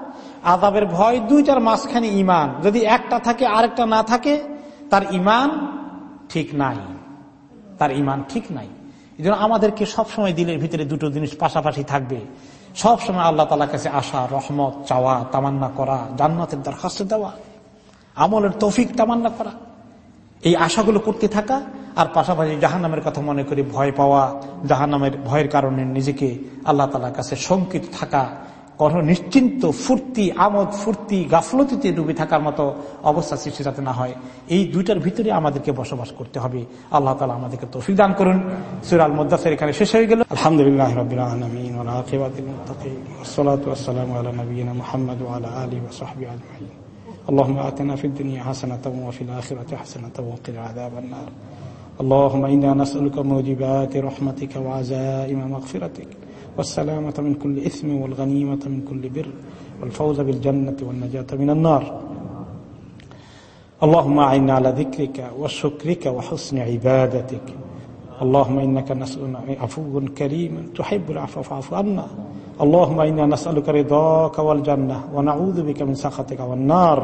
Speaker 1: আদাবের ভয় দুইটার মাঝখানে ইমান। যদি একটা থাকে, আরেকটা না থাকে, তার ইমান ঠিক নাই। তার ইমান ঠিক নাই। এই জন্য আমাদেরকে সবসময় দিলের ভিতরে দুটো জিনিস পাশাপাশি থাকবে। সবসময় আল্লাহ তালার কাছে আসা রহমত, চাওয়া, তামান্না করা, জান্নাতের দরখাস্ত দেওয়া। আমলের তৌফিক তামান্না করা। এই আশাগুলো করতে থাকা আর পাশাপাশি জাহান্নামের কথা মনে করি ভয় পাওয়া, জাহান্নামের ভয়ের কারণে নিজেকে আল্লাহ তালার কাছে শঙ্কিত থাকা কোন নিশ্চিন্ত ফুর্তি আমোদ ফুর্তি গাফলতিতে ডুবে থাকার মতো অবস্থা সৃষ্টি যাতে না হয় এই দুইটার ভিতরে আমাদেরকে বসবাস করতে হবে আল্লাহ তালা আমাদেরকে তৌফিক দান করুন সুরাল মুদাসের এখানে শেষ হয়ে গেল আলহামদুলিল্লাহ মোহাম্মদ اللهم آتنا في الدنيا حسنة وفي الآخرة حسنة وقنا عذاب النار اللهم إنا نسألك موجبات رحمتك وعزائم مغفرتك والسلامة من كل إثم والغنيمة من كل بر والفوز بالجنة والنجاة من النار. اللهم أعنا على ذكرك وشكرك وحسن عبادتك. اللهم إنك نسألنا عفو كريم تحب العفو فاعف عنا. اللهم إنا نسألك رضاك والجنة ونعوذ بك من سخطك والنار.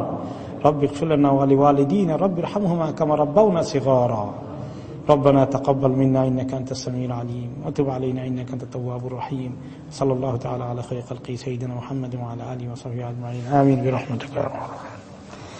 Speaker 1: رب اغفر لنا ولوالدينا. رب ارحمهما كما ربونا صغارا. ربنا تقبل منا إنك أنت السميع العليم وتب علينا إنك أنت التواب الرحيم. صلى الله تعالى على خير خلقه سيدنا محمد وعلى آله وصحبه أجمعين. آمين. برحمتك يا رب